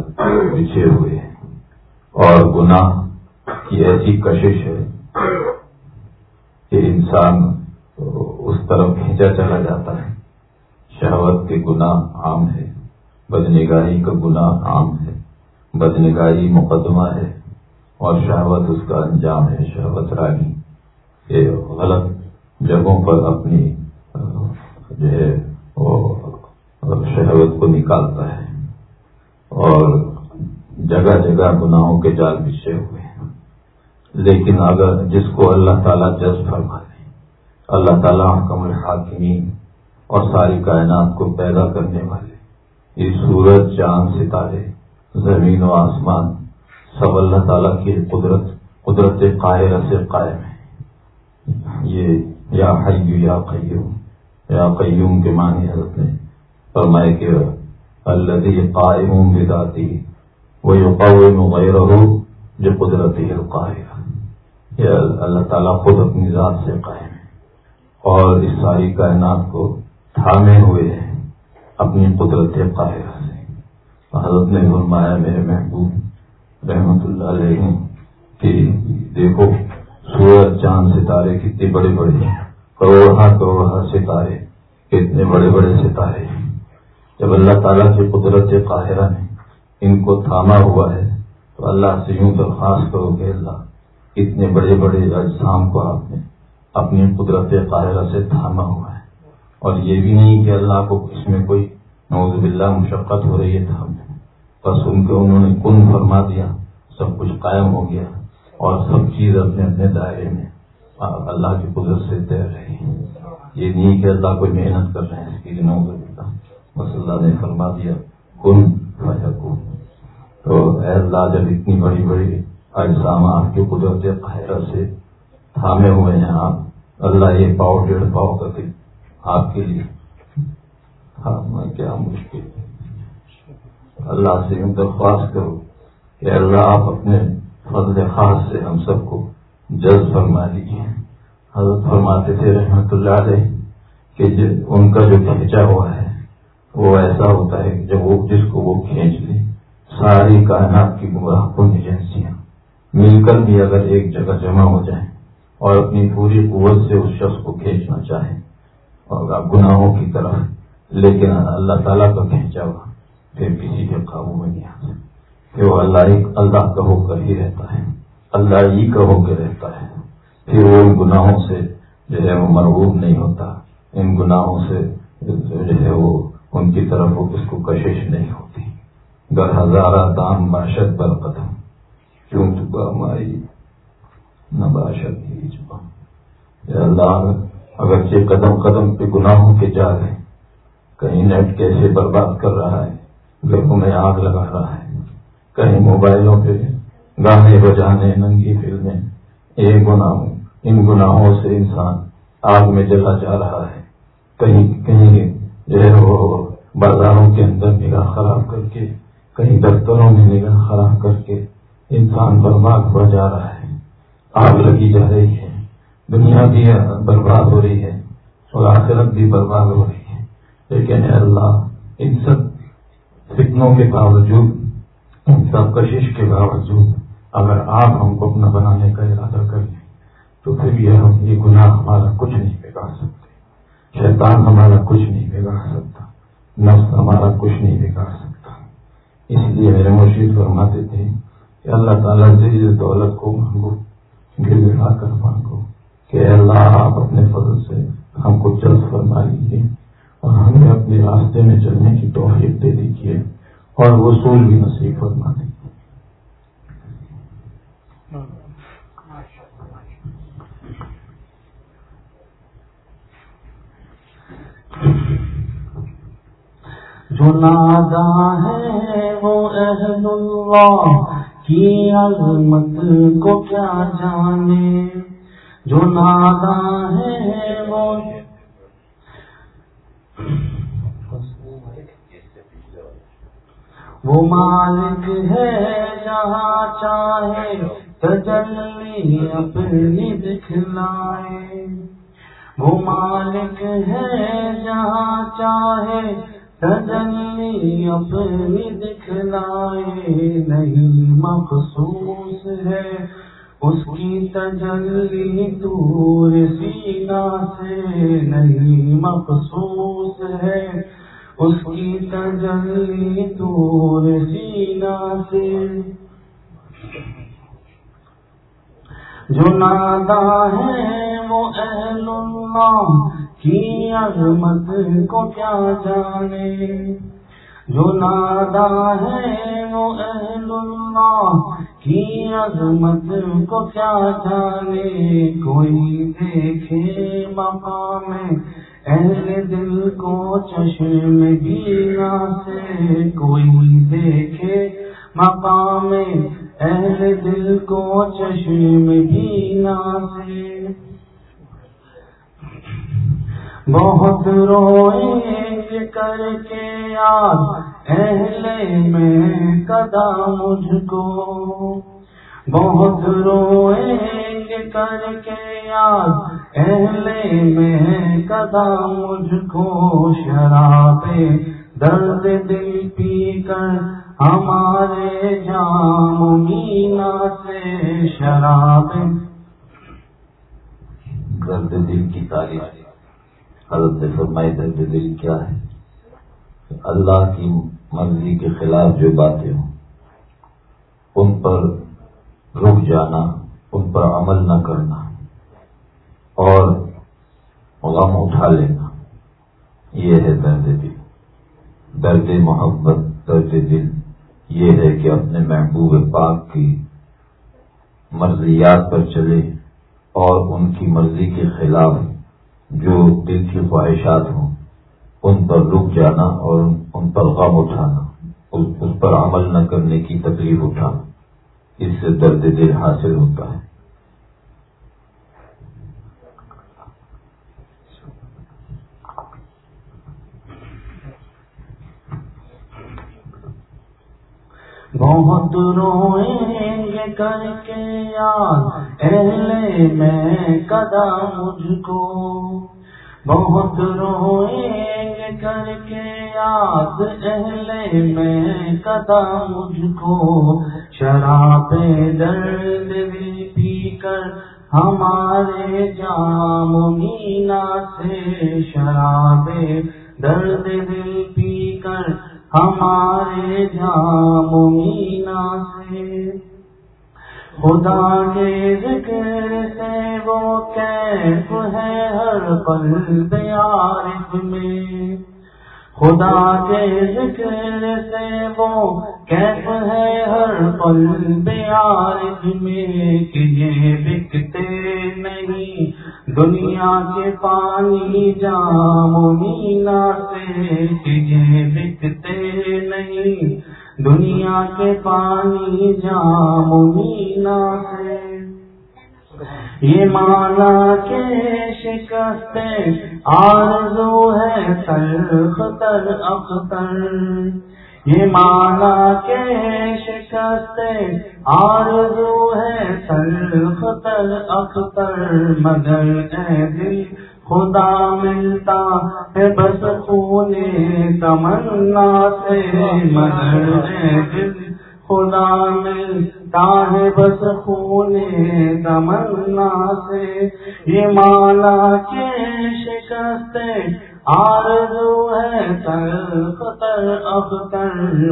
بچھے ہوئے ہیں اور گناہ کی ایسی کشش ہے کہ انسان اس طرف کھینچا چلا جاتا ہے۔ شہوت کے گناہ عام ہے بدنگاہی کا گناہ عام ہے، بدنگاہی مقدمہ ہے۔ اور شہوت اس کا انجام ہے، شہوت رانی یہ غلط جگہوں پر اپنی، جو ہے، وہ شہوت کو نکالتا ہے اور جگہ جگہ گناہوں کے جال بچھے ہوئے ہیں۔ لیکن اگر جس کو اللہ تعالیٰ جذب فرما دے اللہ تعالیٰ حکم الحاکمین اور ساری کائنات کو پیدا کرنے والے یہ سورج، چاند، ستارے، زمین و آسمان سب اللہ تعالیٰ کی قدرت قدرت قاہر سے قائم ہے۔ یہ یا حیو یا قیوم یا قیوم کے معنی حضرت نے فرمائے کہ قائم بداتی وہ غیر جو قدرتی ہے یہ اللہ تعالیٰ خود اپنی ذات سے قائم ہے۔ اور اس ساری کائنات کو تھامے ہوئے ہیں اپنی قدرت قاہرہ سے۔ حضرت نے فرمایا، میرے محبوب رحمت اللہ علیہ کہ دیکھو، سورج، چاند، ستارے کتنے بڑے بڑے ہیں۔ کروڑا کروڑا ستارے، کتنے بڑے بڑے ستارے ہیں۔ جب اللہ تعالیٰ کی قدرت قاہرہ نے ان کو تھاما ہوا ہے، تو اللہ سے یوں درخواست کرو کہ اللہ اتنے بڑے بڑے اجسام کو آپ نے اپنی قدرت قاہرہ سے تھاما ہوا ہے۔ اور یہ بھی نہیں کہ اللہ کو اس میں کوئی نوز باللہ مشقت ہو رہی ہے تھا بس ان کے انہوں نے کن فرما دیا۔ سب کچھ قائم ہو گیا اور سب چیز اپنے اپنے دائرے میں اللہ کی قدرت سے تیر رہی یہ نہیں کہ اللہ کوئی محنت کر رہے ہیں اس کے لیے نوز بس اللہ نے فرما دیا، کن کن تو اے اللہ، جب اتنی بڑی بڑی اجسام آپ کی قدرت قاہرہ سے تھامے ہوئے ہیں آپ، اللہ یہ پاؤ، ڈیڑھ پاؤ کر کے آپ کے لیے۔ ہاں میں کیا مشکل۔ اللہ سے درخواست کرو کہ اللہ آپ اپنے فضل خاص سے ہم سب کو جلد فرما لیجیے حضرت فرماتے تھے رحمت اللہ علیہ کہ ان کا جو کھینچا ہوا ہے، وہ ایسا ہوتا ہے جب وہ جس کو وہ کھینچ لے ساری کائنات کی گمراہ کن ایجنسیاں مل کر بھی اگر ایک جگہ جمع ہو جائیں اور اپنی پوری قوت سے اس شخص کو کھینچنا چاہیں اور گناہوں کی طرف، لیکن اللہ تعالیٰ کا کھینچا ہوا، پھر کسی کے قابو میں نہیں آتا۔ کہ وہ اللہ ہی اللہ کا ہو کر ہی رہتا ہے۔ اللہ ہی کا ہو کے رہتا ہے۔ پھر وہ ان گناہوں سے جو ہے وہ مرغوب نہیں ہوتا۔ ان گناہوں سے جو ہے وہ ان کی طرف اس کو کشش نہیں ہوتی۔ گر ہزارہ دان باشد پر قدم۔ کیوں چکا ہماری نہ باشد کی چکا اللہ، اگرچہ قدم قدم پہ گناہوں کے جا رہے کہیں نیٹ کیسے برباد کر رہا ہے گھروں میں آگ لگا رہا ہے۔ کہیں موبائلوں پہ گانے بجانے، ننگی فلمیں، یہ گناہوں، ان گناہوں سے انسان آگ میں جلا جا رہا ہے۔ کہیں کہیں جو ہے وہ بازاروں کے اندر نگاہ خراب کر کے، کہیں دفتروں میں نگاہ خراب کر کے انسان برباد ہو جا رہا ہے۔ آگ لگی جا رہی ہے۔ دنیا بھی برباد ہو رہی ہے۔ اور آخرت بھی برباد ہو رہی ہے۔ لیکن اللہ، ان سب فتنوں کے باوجود کشش کے باوجود اگر آپ ہم کو اپنا بنانے کا ارادہ کر لیں تو پھر یہ ہم یہ گناہ ہمارا کچھ نہیں بگاڑ سکتے۔ شیطان ہمارا کچھ نہیں بگاڑ سکتا۔ نفس ہمارا کچھ نہیں بگاڑ سکتا۔ اس لیے میرے مرشید فرماتے تھے کہ اللہ تعالیٰ سے دولت کو مانگو گر گرا کر مانگو کہ اللہ، آپ اپنے فضل سے ہم کو جلد فرما لیجیے اور ہمیں اپنے راستے میں چلنے کی توفیق دے دیجیے۔ اور وصول بھی نصیب فرما دیجیے جو نادا ہے وہ اہل اللہ کی عظمت کو کیا جانے؟ جو نادا ہے وہ وہ مالک ہے جہاں چاہے تجلی اپنی دکھلائے۔ وہ مالک ہے جہاں چاہے تجلی اپنی دکھلائے۔ نہیں مخصوص ہے اس کی تجلی دور سینا سے۔ نہیں مخصوص ہے اس کی تجلی دور سینا سے۔ جو نادا ہے وہ اہل اللہ کی عظمت کو کیا جانے۔ جو نادا ہے وہ اہل اللہ کی عظمت کو کیا جانے۔ کوئی دیکھے مقام اہل دل کو چشم بینا سے کوئی دیکھے۔ مقام اہل دل کو چشم بینا سے۔ بہت روئے کر کے یاد اہل میں کدا مجھ کو۔ بہت روئیں گے کر کے یاد اہل میں کدا مجھ کو شراب درد دل پی کر ہمارے جام مینا سے شراب درد دل کی تاریخ حضرت فرمائی درد دل کیا ہے؟ اللہ کی مرضی کے خلاف جو باتیں ہوں، ان پر رک جانا، ان پر عمل نہ کرنا۔ اور غم اٹھا لینا۔ یہ ہے درد دل۔ درد محبت، درد دل۔ یہ ہے کہ اپنے محبوب پاک کی مرضیات پر چلے اور ان کی مرضی کے خلاف جو دل کی خواہشات ہوں، ان پر رک جانا اور ان پر غم اٹھانا، اس پر عمل نہ کرنے کی تکلیف اٹھانا۔ اس سے درد دل حاصل ہوتا ہے۔ بہت روئیں گے کر کے یاد اہل میں کدا مجھ کو۔ بہت روئیں گے کر کے یاد اہل میں کدا مجھ کو۔ شراب درد بھی پی کر ہمارے جام مینا سے شراب درد دل پی کر ہمارے جام مینا سے۔ خدا کے ذکر سے وہ کیف ہے ہر پل عارف میں۔ خدا کے ذکر سے وہ کیف ہے ہر پل عارف میں کہ یہ بکتے نہیں؟ دنیا کے پانی جام مینا سے کہ یہ بکتے نہیں؟ دنیا کے پانی جام مینا سے یہ مانا کے شکست آرزو ہے تلخ تر اختر۔ یہ مانا کے شکست آرزو ہے تلخ تر اختر۔ مگر اے دل خدا ملتا ہے بس خون تمنا سے۔ مگر اے دل خدا ملتا ہے بس خون تمنا سے یہ مالا کے شکست آرزو ہے تلخ تر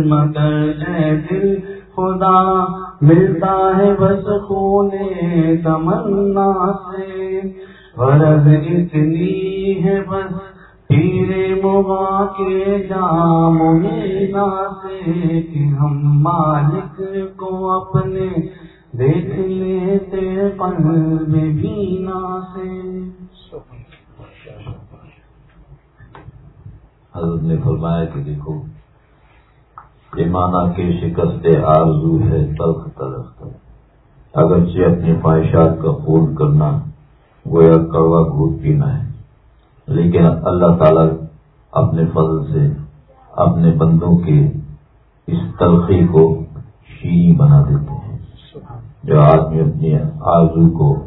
مگر اے دل خدا ملتا ہے بس خون تمنا سے غرض اتنی ہے بس تیرے مغا کے جام سے کہ ہم مالک کو اپنے دیکھ لیتے، قلب بینا سے حضرت نے فرمایا کہ دیکھو، یہ مانا کہ شکست آرزو ہے، تلخ تلخ اگرچہ اپنی خواہشات کا خون کرنا گویا کڑوا گھوٹ پینا ہے۔ لیکن اللہ تعالی اپنے فضل سے اپنے بندوں کے اس تلخی کو شیریں بنا دیتے ہیں۔ جو آدمی اپنی آرزو کو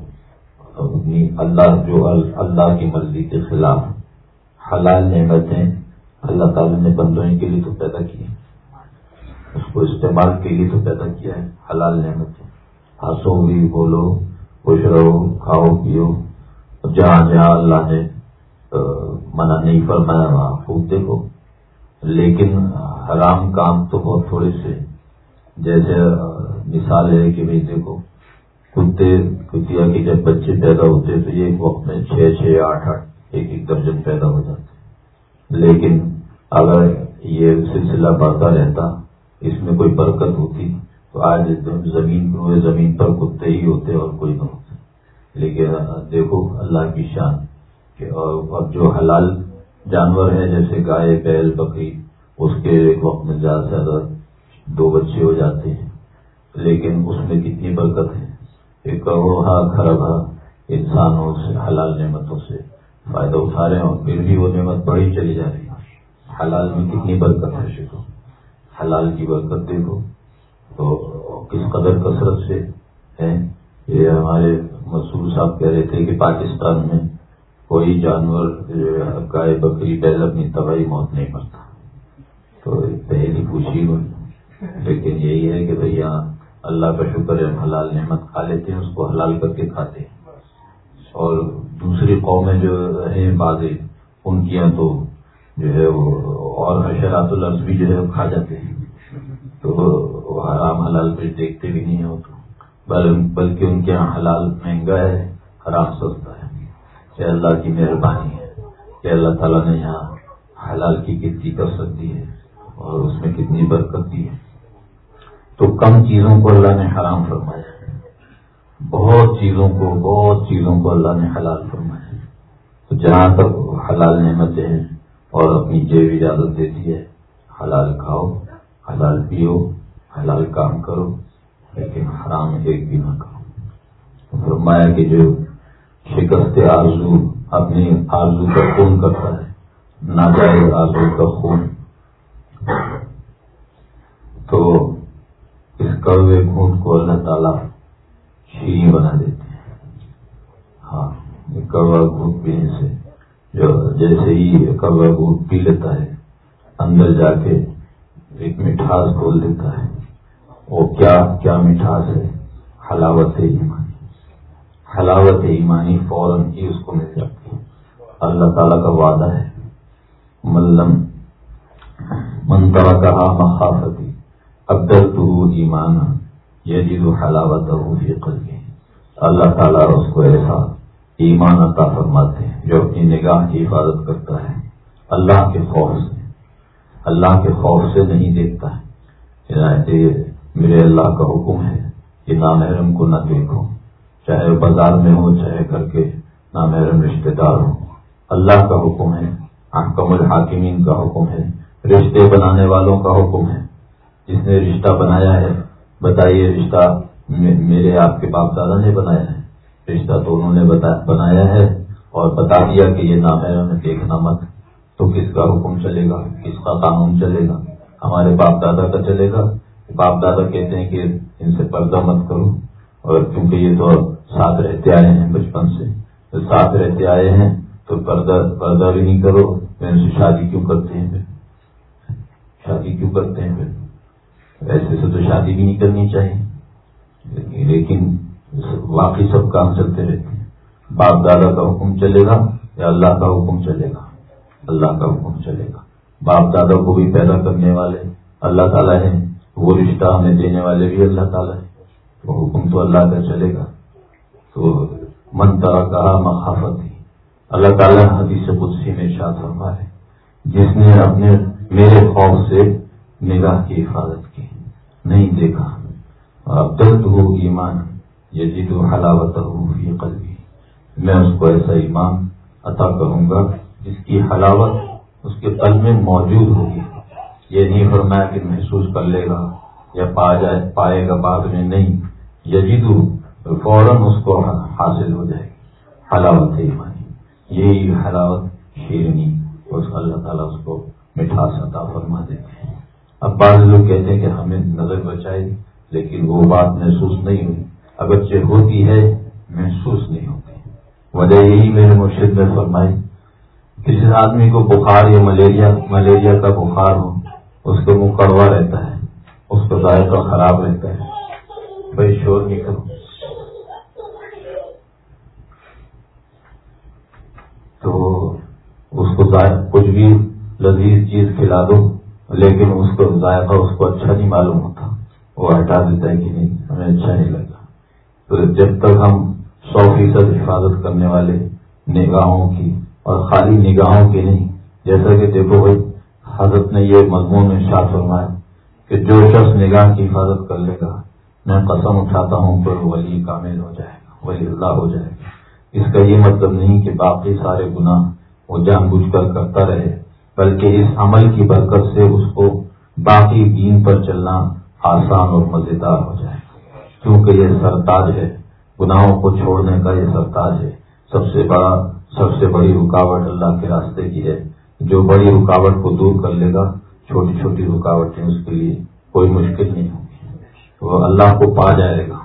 اپنی اللہ جو اللہ کی مرضی کے خلاف حلال نعمتیں اللہ تعالی نے بندوں کے لیے تو پیدا کی اس کو استعمال کے لیے تو پیدا کیا ہے حلال نعمتیں ہنسو بھی بولو خوش رہو کھاؤ پیو۔ جہاں جہاں اللہ نے منع نہیں فرمایا وہاں خوب دیکھو۔ لیکن حرام کام تو بہت تھوڑے سے۔ جیسے مثال ہے کہ بھائی دیکھو، کتے، کتیا کے جب بچے پیدا ہوتے تو یہ ایک وقت میں چھ چھ، آٹھ آٹھ، ایک ایک درجن پیدا ہو جاتے لیکن اگر یہ سلسلہ بڑھتا رہتا، اس میں کوئی برکت ہوتی، تو آج زمین زمین پر کتے ہی ہوتے اور کوئی نہ ہوتے لیکن دیکھو، اللہ کی شان۔ کہ اب جو حلال جانور ہیں جیسے گائے، بیل، بکری، اس کے ایک وقت میں زیادہ سے زیادہ دو بچے ہو جاتے ہیں۔ لیکن اس میں کتنی برکت ہے؟ ایک کروڑا خربا انسانوں سے، حلال نعمتوں سے فائدہ اٹھا رہے ہیں اور پھر بھی وہ نعمت بڑی چلی جا رہی ہے۔ حلال میں کتنی برکت ہے؟ دیکھو، حلال کی برکت دیکھو۔ تو کس قدر کثرت سے ہے یہ ہمارے مسور صاحب کہہ رہے تھے کہ پاکستان میں کوئی جانور گائے، بکری بیل اپنی طبعی موت نہیں مرتا۔ تو پہلی پوچھی ہوئی لیکن یہی ہے کہ بھیا اللہ کا شکر ہے حلال نعمت کھا لیتے ہیں، اس کو حلال کر کے کھاتے ہیں۔ اور دوسری قومیں جو ہیں بازی ان کی تو جو ہے وہ اور حشرات الرض بھی جو ہے وہ کھا جاتے ہیں۔ تو وہ حرام حلال پہ دیکھتے بھی نہیں ہو تو۔ بلکہ ان کے یہاں حلال مہنگا ہے، حرام سستا۔ کہ اللہ کی مہربانی ہے کہ اللہ تعالیٰ نے یہاں حلال کی کتنی کر سکتی ہے اور اس میں کتنی برکت دی ہے۔ تو کم چیزوں کو اللہ نے حرام فرمایا بہت چیزوں کو، بہت چیزوں کو اللہ نے حلال فرمایا تو جہاں تک حلال نعمتیں ہیں اور اپنی جیب اجازت دیتی ہے، حلال کھاؤ، حلال پیو، حلال کام کرو، لیکن حرام ایک بھی نہ کرو۔ فرمایا کہ جو شکست آرزو اپنی آرزو کا خون کرتا ہے، ناجائز آرزو کا خون۔ تو اس کڑوے خون کو اللہ تعالیٰ شیریں بنا دیتے ہیں۔ ہاں کڑوا گھوٹ پینے سے جو جیسے ہی کڑوا گھوٹ پی لیتا ہے، اندر جا کے ایک مٹھاس کھول دیتا ہے۔ وہ کیا کیا مٹھاس ہے؟ حلاوت ایمانی حلاوت ایمانی فوراً ہی اس کو مل جاتی ہے۔ اللہ تعالیٰ کا وعدہ ہے۔ ملم منترا کہا مخافتی۔ ابدل تو ایمان یہ جی حلاوت قلبی۔ اللہ تعالیٰ اس کو ایسا ایمان عطا فرماتے ہیں، جو اپنی نگاہ کی حفاظت کرتا ہے۔ اللہ کے خوف سے۔ اللہ کے خوف سے نہیں دیکھتا ہے۔ یعنی میرے اللہ کا حکم ہے کہ نامحرم کو نہ دیکھو۔ چاہے بازار میں ہو چاہے کر کے نامحرم رشتے دار ہو اللہ کا حکم ہے، احکم الحاکمین کا حکم ہے، رشتے بنانے والوں کا حکم ہے۔ جس نے رشتہ بنایا ہے، بتائیے رشتہ میرے آپ کے باپ دادا نے بنایا ہے۔ رشتہ تو انہوں نے بنایا ہے اور بتا دیا کہ یہ نامحرم دیکھنا مت۔ تو کس کا حکم چلے گا؟ کس کا قانون چلے گا؟ ہمارے باپ دادا کا چلے گا؟ باپ دادا کہتے ہیں کہ ان سے پردہ مت کرو۔ اور کیونکہ یہ تو ساتھ رہتے آئے ہیں بچپن سے ساتھ رہتے آئے ہیں، تو پردہ پردہ بھی نہیں کرو ان سے شادی کیوں کرتے ہیں پھر؟ شادی کیوں کرتے ہیں پھر؟ ایسے سے تو شادی بھی نہیں کرنی چاہیے۔ لیکن واقعی سب کام چلتے رہتے ہیں۔ باپ دادا کا حکم چلے گا یا اللہ کا حکم چلے گا؟ اللہ کا حکم چلے گا۔ باپ دادا کو بھی پیدا کرنے والے اللہ تعالیٰ ہیں، وہ رشتہ ہمیں دینے والے بھی اللہ تعالیٰ ہیں۔ تو حکم تو اللہ کا چلے گا۔ تو من کہا مخافت ہی اللہ تعالیٰ حدیث قدسی میں شاد فرما ہے جس نے اپنے میرے خوف سے نگاہ کی حفاظت کی، نہیں دیکھا۔ اب درد ہو ایمان یہ جد حلاوت ہو یہ قلبی۔ میں اس کو ایسا ایمان عطا کروں گا جس کی حلاوت اس کے قلب میں موجود ہوگی۔ یہ نہیں فرمایا کہ محسوس کر لے گا یا پا جائے، پائے گا بعد میں، نہیں۔ یجید فوراً اس کو حاصل ہو جائے گی۔ حلاوت ایمانی۔ یہی حلاوت شیرنی اس اللہ تعالیٰ اس کو مٹھاس عطا فرما دیتے ہیں۔ اب بعض لوگ کہتے ہیں کہ ہمیں نظر بچائی، لیکن وہ بات محسوس نہیں ہوئی۔ اگرچہ ہوتی ہے، محسوس نہیں ہوتی۔ وجہ یہی میرے مرشد میں فرمائی، کسی آدمی کو بخار یا ملیریا ملیریا کا بخار ہو، اس کے منہ کڑوا رہتا ہے، اس کا ذائقہ خراب رہتا ہے۔ بھائی شور نہیں کرو تو اس کو کچھ بھی لذیذ چیز کھلا دو، لیکن اس کو ذائقہ، اس کو اچھا نہیں معلوم ہوتا۔ وہ ہٹا دیتا ہے کہ نہیں، ہمیں اچھا نہیں لگا تو جب تک ہم سو فیصد حفاظت کرنے والے نگاہوں کی، اور خالی نگاہوں کی نہیں، جیسا کہ دیکھو بھائی، حضرت نے یہ مضمون میں شاہ فرمایا کہ جو شخص نگاہ کی حفاظت کر لے گا میں قسم اٹھاتا ہوں تو ولی کامل ہو جائے گا، ولی اللہ ہو جائے گا۔ اس کا یہ مطلب نہیں کہ باقی سارے گناہ وہ جان بوجھ کر کرتا رہے، بلکہ اس عمل کی برکت سے اس کو باقی دین پر چلنا آسان اور مزیدار ہو جائے۔ گا کیونکہ یہ سرتاج ہے، گناہوں کو چھوڑنے کا یہ سرتاج ہے۔ سب سے بڑا، سب سے بڑی رکاوٹ اللہ کے راستے کی ہے۔ جو بڑی رکاوٹ کو دور کر لے گا، چھوٹی چھوٹی رکاوٹیں اس کے لیے کوئی مشکل نہیں ہوگی وہ اللہ کو پا جائے گا۔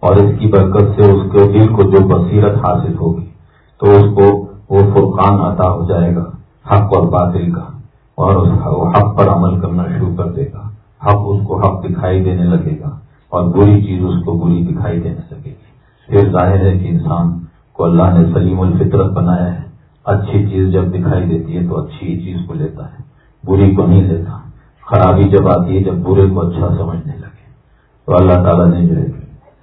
اور اس کی برکت سے اس کے دل کو جو بصیرت حاصل ہوگی، تو اس کو وہ فرقان عطا ہو جائے گا، حق اور باطل کا۔ اور اس حق پر عمل کرنا شروع کر دے گا۔ حق اس کو حق دکھائی دینے لگے گا، اور بری چیز اس کو بری دکھائی دینے لگے گی۔ پھر ظاہر ہے کہ انسان کو اللہ نے سلیم الفطرت بنایا ہے۔ اچھی چیز جب دکھائی دیتی ہے تو اچھی چیز کو لیتا ہے، بری کو نہیں لیتا۔ خرابی جب آتی ہے، جب برے کو اچھا سمجھنے تو اللہ تعالیٰ نے جو ہے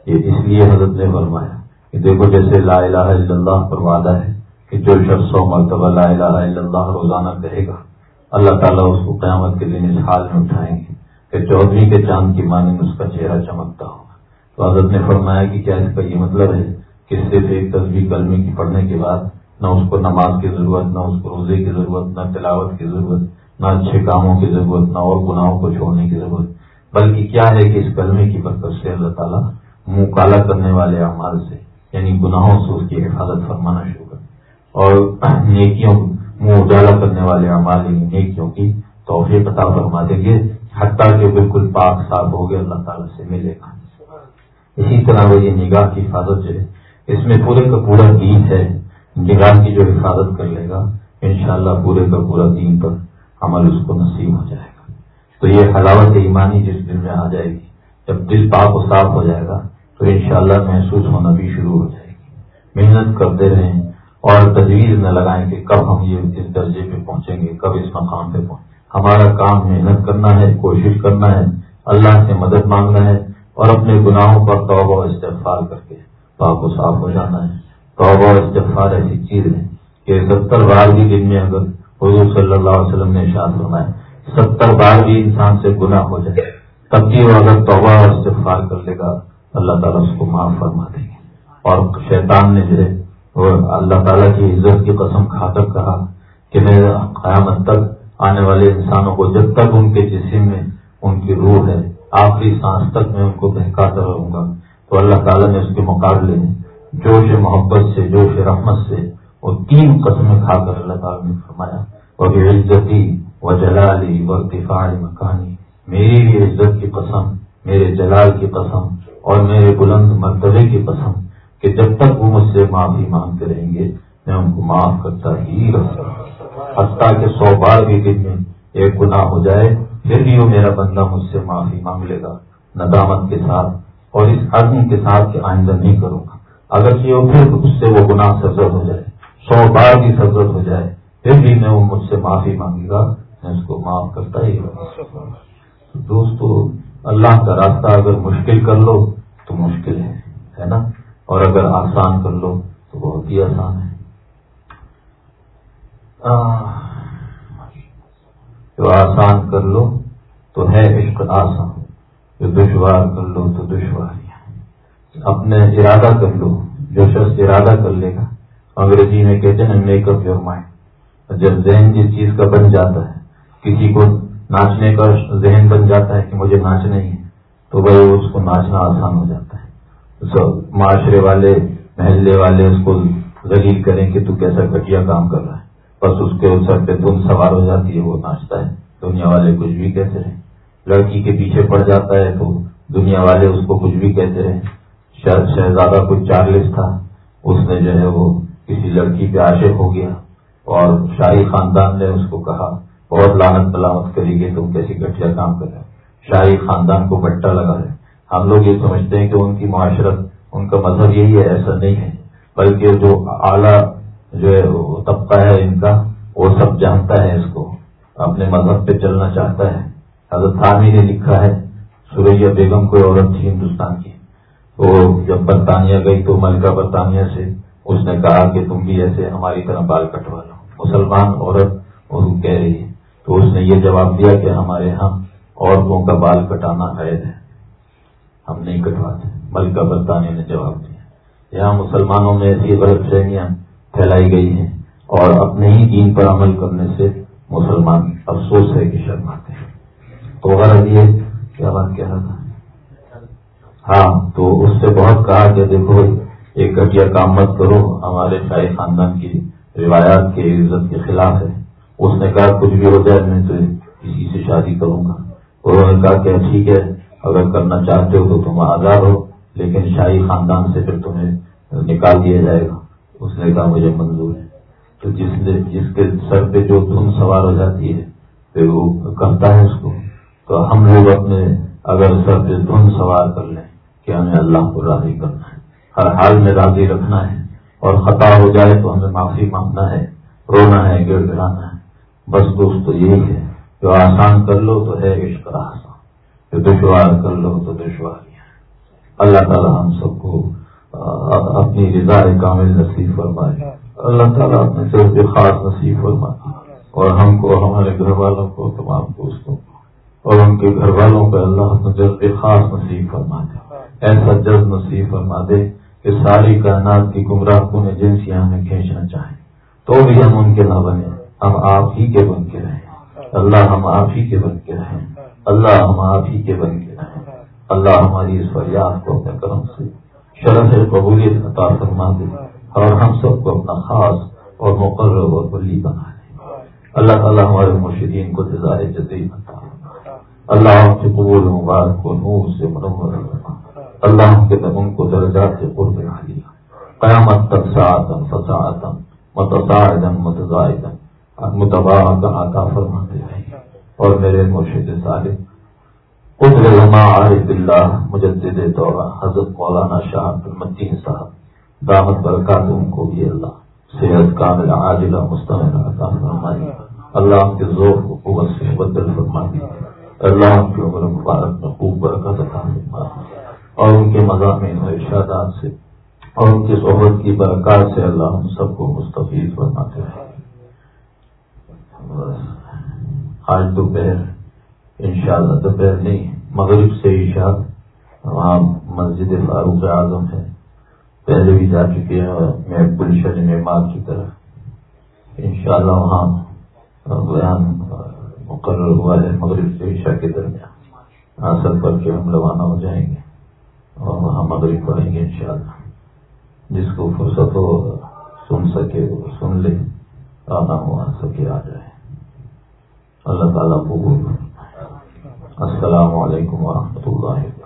یہ اس لیے حضرت نے فرمایا کہ دیکھو جیسے لا الہ الا اللہ پر وعدہ ہے کہ جو شخص سو مرتبہ لا الہ الا اللہ روزانہ کہے گا، اللہ تعالیٰ اس کو قیامت کے دن اس حال میں اٹھائیں گے کہ چودھری کے چاند کی مانند اس کا چہرہ چمکتا ہوگا۔ تو حضرت نے فرمایا کہ کیا اس کا یہ مطلب ہے کہ صرف ایک تصویر کلمی کی پڑھنے کے بعد نہ اس کو نماز کی ضرورت، نہ اس کو روزے کی ضرورت، نہ تلاوت کی ضرورت، نہ اچھے کاموں کی ضرورت، نہ اور گناہوں کو چھوڑنے کی ضرورت۔ بلکہ کیا ہے کہ اس کلمے کی برکت سے اللہ تعالیٰ منہ کالا کرنے والے اعمال سے یعنی گناہوں سے اس کی حفاظت فرمانا شروع کر اور نیکیوں، منہ اجالا کرنے والے اعمال یعنی نیکیوں کی توفیق عطا فرما دیں گے، حتیٰ کہ بالکل پاک صاف ہو گیا اللہ تعالیٰ سے ملے۔ گا اسی طرح وہ یہ نگاہ کی حفاظت جو ہے، اس میں پورے کا پورا دین ہے، نگاہ کی جو حفاظت کر لے گا، انشاءاللہ پورے کا پورا دین پر عمل اس کو نصیب ہو جائے۔ گا تو یہ حلاوت ایمانی جس دل میں آ جائے گی، جب دل پاک و صاف ہو جائے گا، تو انشاءاللہ محسوس ہونا بھی شروع ہو جائے گی۔ محنت کرتے رہیں اور تجویز نہ لگائیں کہ کب ہم یہ اس درجے پہ پہنچیں گے، کب اس مقام پہ پہنچیں ہمارا کام محنت کرنا ہے، کوشش کرنا ہے، اللہ سے مدد مانگنا ہے اور اپنے گناہوں پر توبہ استفال کر کے پاک و صاف ہو جانا ہے۔ توبہ و استغفار ایسی چیز ہے کہ ستر بار بھی دن میں اگر حضور صلی اللہ علیہ وسلم نے شاد فرمایا ستر بار بھی انسان سے گناہ ہو جائے، تب بھی وہ اگر توبہ اور استغفار کر لے گا، اللہ تعالیٰ اس کو معاف فرما دیں گے اور شیطان نے جو ہے، وہ اللہ تعالیٰ کی عزت کی قسم کھا کر کہا کہ میں قیامت تک آنے والے انسانوں کو جب تک ان کے جسم میں ان کی روح ہے، آخری سانس تک میں ان کو بہکاتا رہوں گا۔ تو اللہ تعالیٰ نے اس کے مقابلے میں جوش محبت سے، جوش رحمت سے وہ تین قسمیں کھا کر اللہ تعالیٰ نے فرمایا وہ بھی عزتی و جلالی و دفاع مکانی۔ میری بھی عزت کی قسم، میرے جلال کی قسم اور میرے بلند مرتبے کی قسم کہ جب تک وہ مجھ سے معافی مانگتے رہیں گے، میں ان کو معاف کرتا ہی رہوں۔ حتیٰ کہ سو بار بھی دن میں ایک گناہ ہو جائے، پھر بھی وہ میرا بندہ مجھ سے معافی مانگ لے گا۔ ندامت کے ساتھ اور اس عزم کے ساتھ کہ آئندہ نہیں کروں گا۔ اگر یہ پھر اس سے وہ گناہ سرزد ہو جائے، سو بار بھی سرزد ہو جائے، پھر بھی میں وہ مجھ سے معافی مانگے گا۔ میں اس کو معاف کرتا ہی دوستو، اللہ کا راستہ اگر مشکل کر لو تو مشکل ہے ہے نا؟ اور اگر آسان کر لو تو بہت ہی آسان ہے۔ جو آسان کر لو تو ہے عشق آسان، جو دشوار کر لو تو دشوار اپنے ارادہ کر لو، جو شخص ارادہ کر لے گا۔ انگریزی میں کہتے ہیں میک اپ یور مائنڈ جب ذہن جس چیز کا بن جاتا ہے کسی کو ناچنے کا ذہن بن جاتا ہے کہ مجھے ناچنا ہی ہے، تو وہ اس کو ناچنا آسان ہو جاتا ہے۔ معاشرے والے، محلے والے اس کو ذلیل کریں کہ تو کیسا گٹیا کام کر رہا ہے۔ بس اس کے سر پہ دھن سوار ہو جاتی ہے، وہ ناچتا ہے۔ دنیا والے کچھ بھی کہتے رہے۔ لڑکی کے پیچھے پڑ جاتا ہے تو دنیا والے اس کو کچھ بھی کہتے رہے۔ شاید شہزادہ کچھ چارلس تھا، اس نے جو ہے وہ کسی لڑکی پہ عاشق ہو گیا اور شاہی خاندان نے اس کو کہا۔ بہت لانت ملامت کرے گی تم کیسی گٹیا کام کر رہے شاہی خاندان کو بٹا لگا ہے ہم لوگ یہ سمجھتے ہیں کہ ان کی معاشرت، ان کا مذہب یہی ہے، ایسا نہیں ہے۔ بلکہ جو اعلیٰ جو ہے طبقہ ہے ان کا، وہ سب جانتا ہے اس کو۔ اپنے مذہب پہ چلنا چاہتا ہے۔ حضرت خانی نے لکھا ہے سوریا بیگم کوئی عورت تھی ہندوستان کی۔ تو جب برطانیہ گئی تو ملکہ برطانیہ سے، اس نے کہا کہ تم بھی ایسے ہماری طرح بال کٹوا لو۔ مسلمان عورت اردو کہہ رہی ہے۔ تو اس نے یہ جواب دیا کہ ہمارے یہاں عورتوں کا بال کٹانا قید ہے۔ ہم نہیں کٹواتے ملکہ برطانیہ نے جواب دیا۔ یہاں مسلمانوں میں ایسی غلط فہمیاں پھیلائی گئی ہیں اور اپنے ہی دین پر عمل کرنے سے مسلمان افسوس ہے کہ شرماتے ہیں۔ تو غرض یہ کیا بات کہہ رہا تھا ہاں تو اس سے بہت کہا کہ دیکھو، ایک گٹیا کام مت کرو، ہمارے شاہی خاندان کی روایات کے عزت کے خلاف ہے۔ اس نے کہا، کچھ بھی ہو جائے میں تو کسی سے شادی کروں گا. انہوں نے کہا کہ ٹھیک ہے، اگر کرنا چاہتے ہو تو تم آزاد ہو، لیکن شاہی خاندان سے پھر تمہیں نکال دیا جائے گا۔ اس نے کہا، مجھے منظور ہے. تو جس نے، جس کے سر پہ جو دھن سوار ہو جاتی ہے، پھر وہ کرتا ہے اس کو۔ تو ہم لوگ اپنے اگر سر پہ دھن سوار کر لیں کہ ہمیں اللہ کو راضی کرنا ہے، ہر حال میں راضی رکھنا ہے، اور خطا ہو جائے تو ہمیں معافی مانگنا ہے، رونا ہے، گڑ گڑانا ہے۔ بس دوست تو یہی ہے جو آسان کر لو تو ہے عشق آسان جو دشوار کر لو تو دشواری ہے۔ اللہ تعالیٰ ہم سب کو اپنی رضا کامل نصیب فرمائے۔ اللہ تعالیٰ اپنے سے خاص نصیب فرمائے۔ اور ہم کو، ہمارے گھر والوں کو، تمام دوستوں کو۔ اور ان کے گھر والوں کو اللہ اپنے جذب خاص نصیب فرما دے ایسا جذب نصیب فرما دے کہ ساری کائنات کی گمراہ کو جن سے ہمیں کھینچنا چاہیں۔ تو بھی ہم ان کے نہ بنے ہم آپ ہی کے بن کے رہیں۔ اللہ ہم آپ ہی کے بن کے رہیں۔ اللہ ہم آپ ہی کے بن کے رہیں۔ اللہ ہماری اس فریاد کو اپنے کرم سے شرح قبولیت عطا فرما دے اور ہم سب کو اپنا خاص اور مقرر اور بلی بنا دے۔ اللہ تعالیٰ ہمارے مرشدین کو جزائے جدید عطا اللہ ہم سے قبول مبارک کو نور سے منور اللہ کے دمن کو درجات سے قرب بنا دیا قیامت تک ساعتم فساعتم متضاعدن متضاعدن متباع عطا فرماتے رہے اور میرے مرشد صالح قطب علماء عارف اللہ مجدد دورہ حضرت مولانا شاہ المدین صاحب دامت برکات ان کو بھی اللہ، صحت کامل عاجلہ مستمر عطا فرمائی اللہ ان کے ذوق کو قوت سے بدل فرمائی اللہ ان کی عمر مبارک میں خوب برکت عطا فرمائی اور ان کے مضامین و ارشادات سے، اور ان کی صحبت کی برکات سے اللہ ہم سب کو مستفید فرماتے ہیں۔ آج دوپہر ان شاء اللہ دوپہر نہیں، مغرب سے عشاء وہاں مسجد فاروق اعظم ہے پہلے بھی جا چکے ہیں میں گلشن معمار کی طرف۔ ان شاء اللہ وہاں بیان مقرر ہوا ہے مغرب سے عشاء کے درمیان۔ حاصل کر کے ہم روانہ ہو جائیں گے اور وہاں مغرب پڑھیں گے انشاءاللہ۔ جس کو فرصت ہو سن سکے سن لے آنا ہو آ سکے، آ جائے۔ اللہ تعالیٰ کو السلام علیکم ورحمۃ اللہ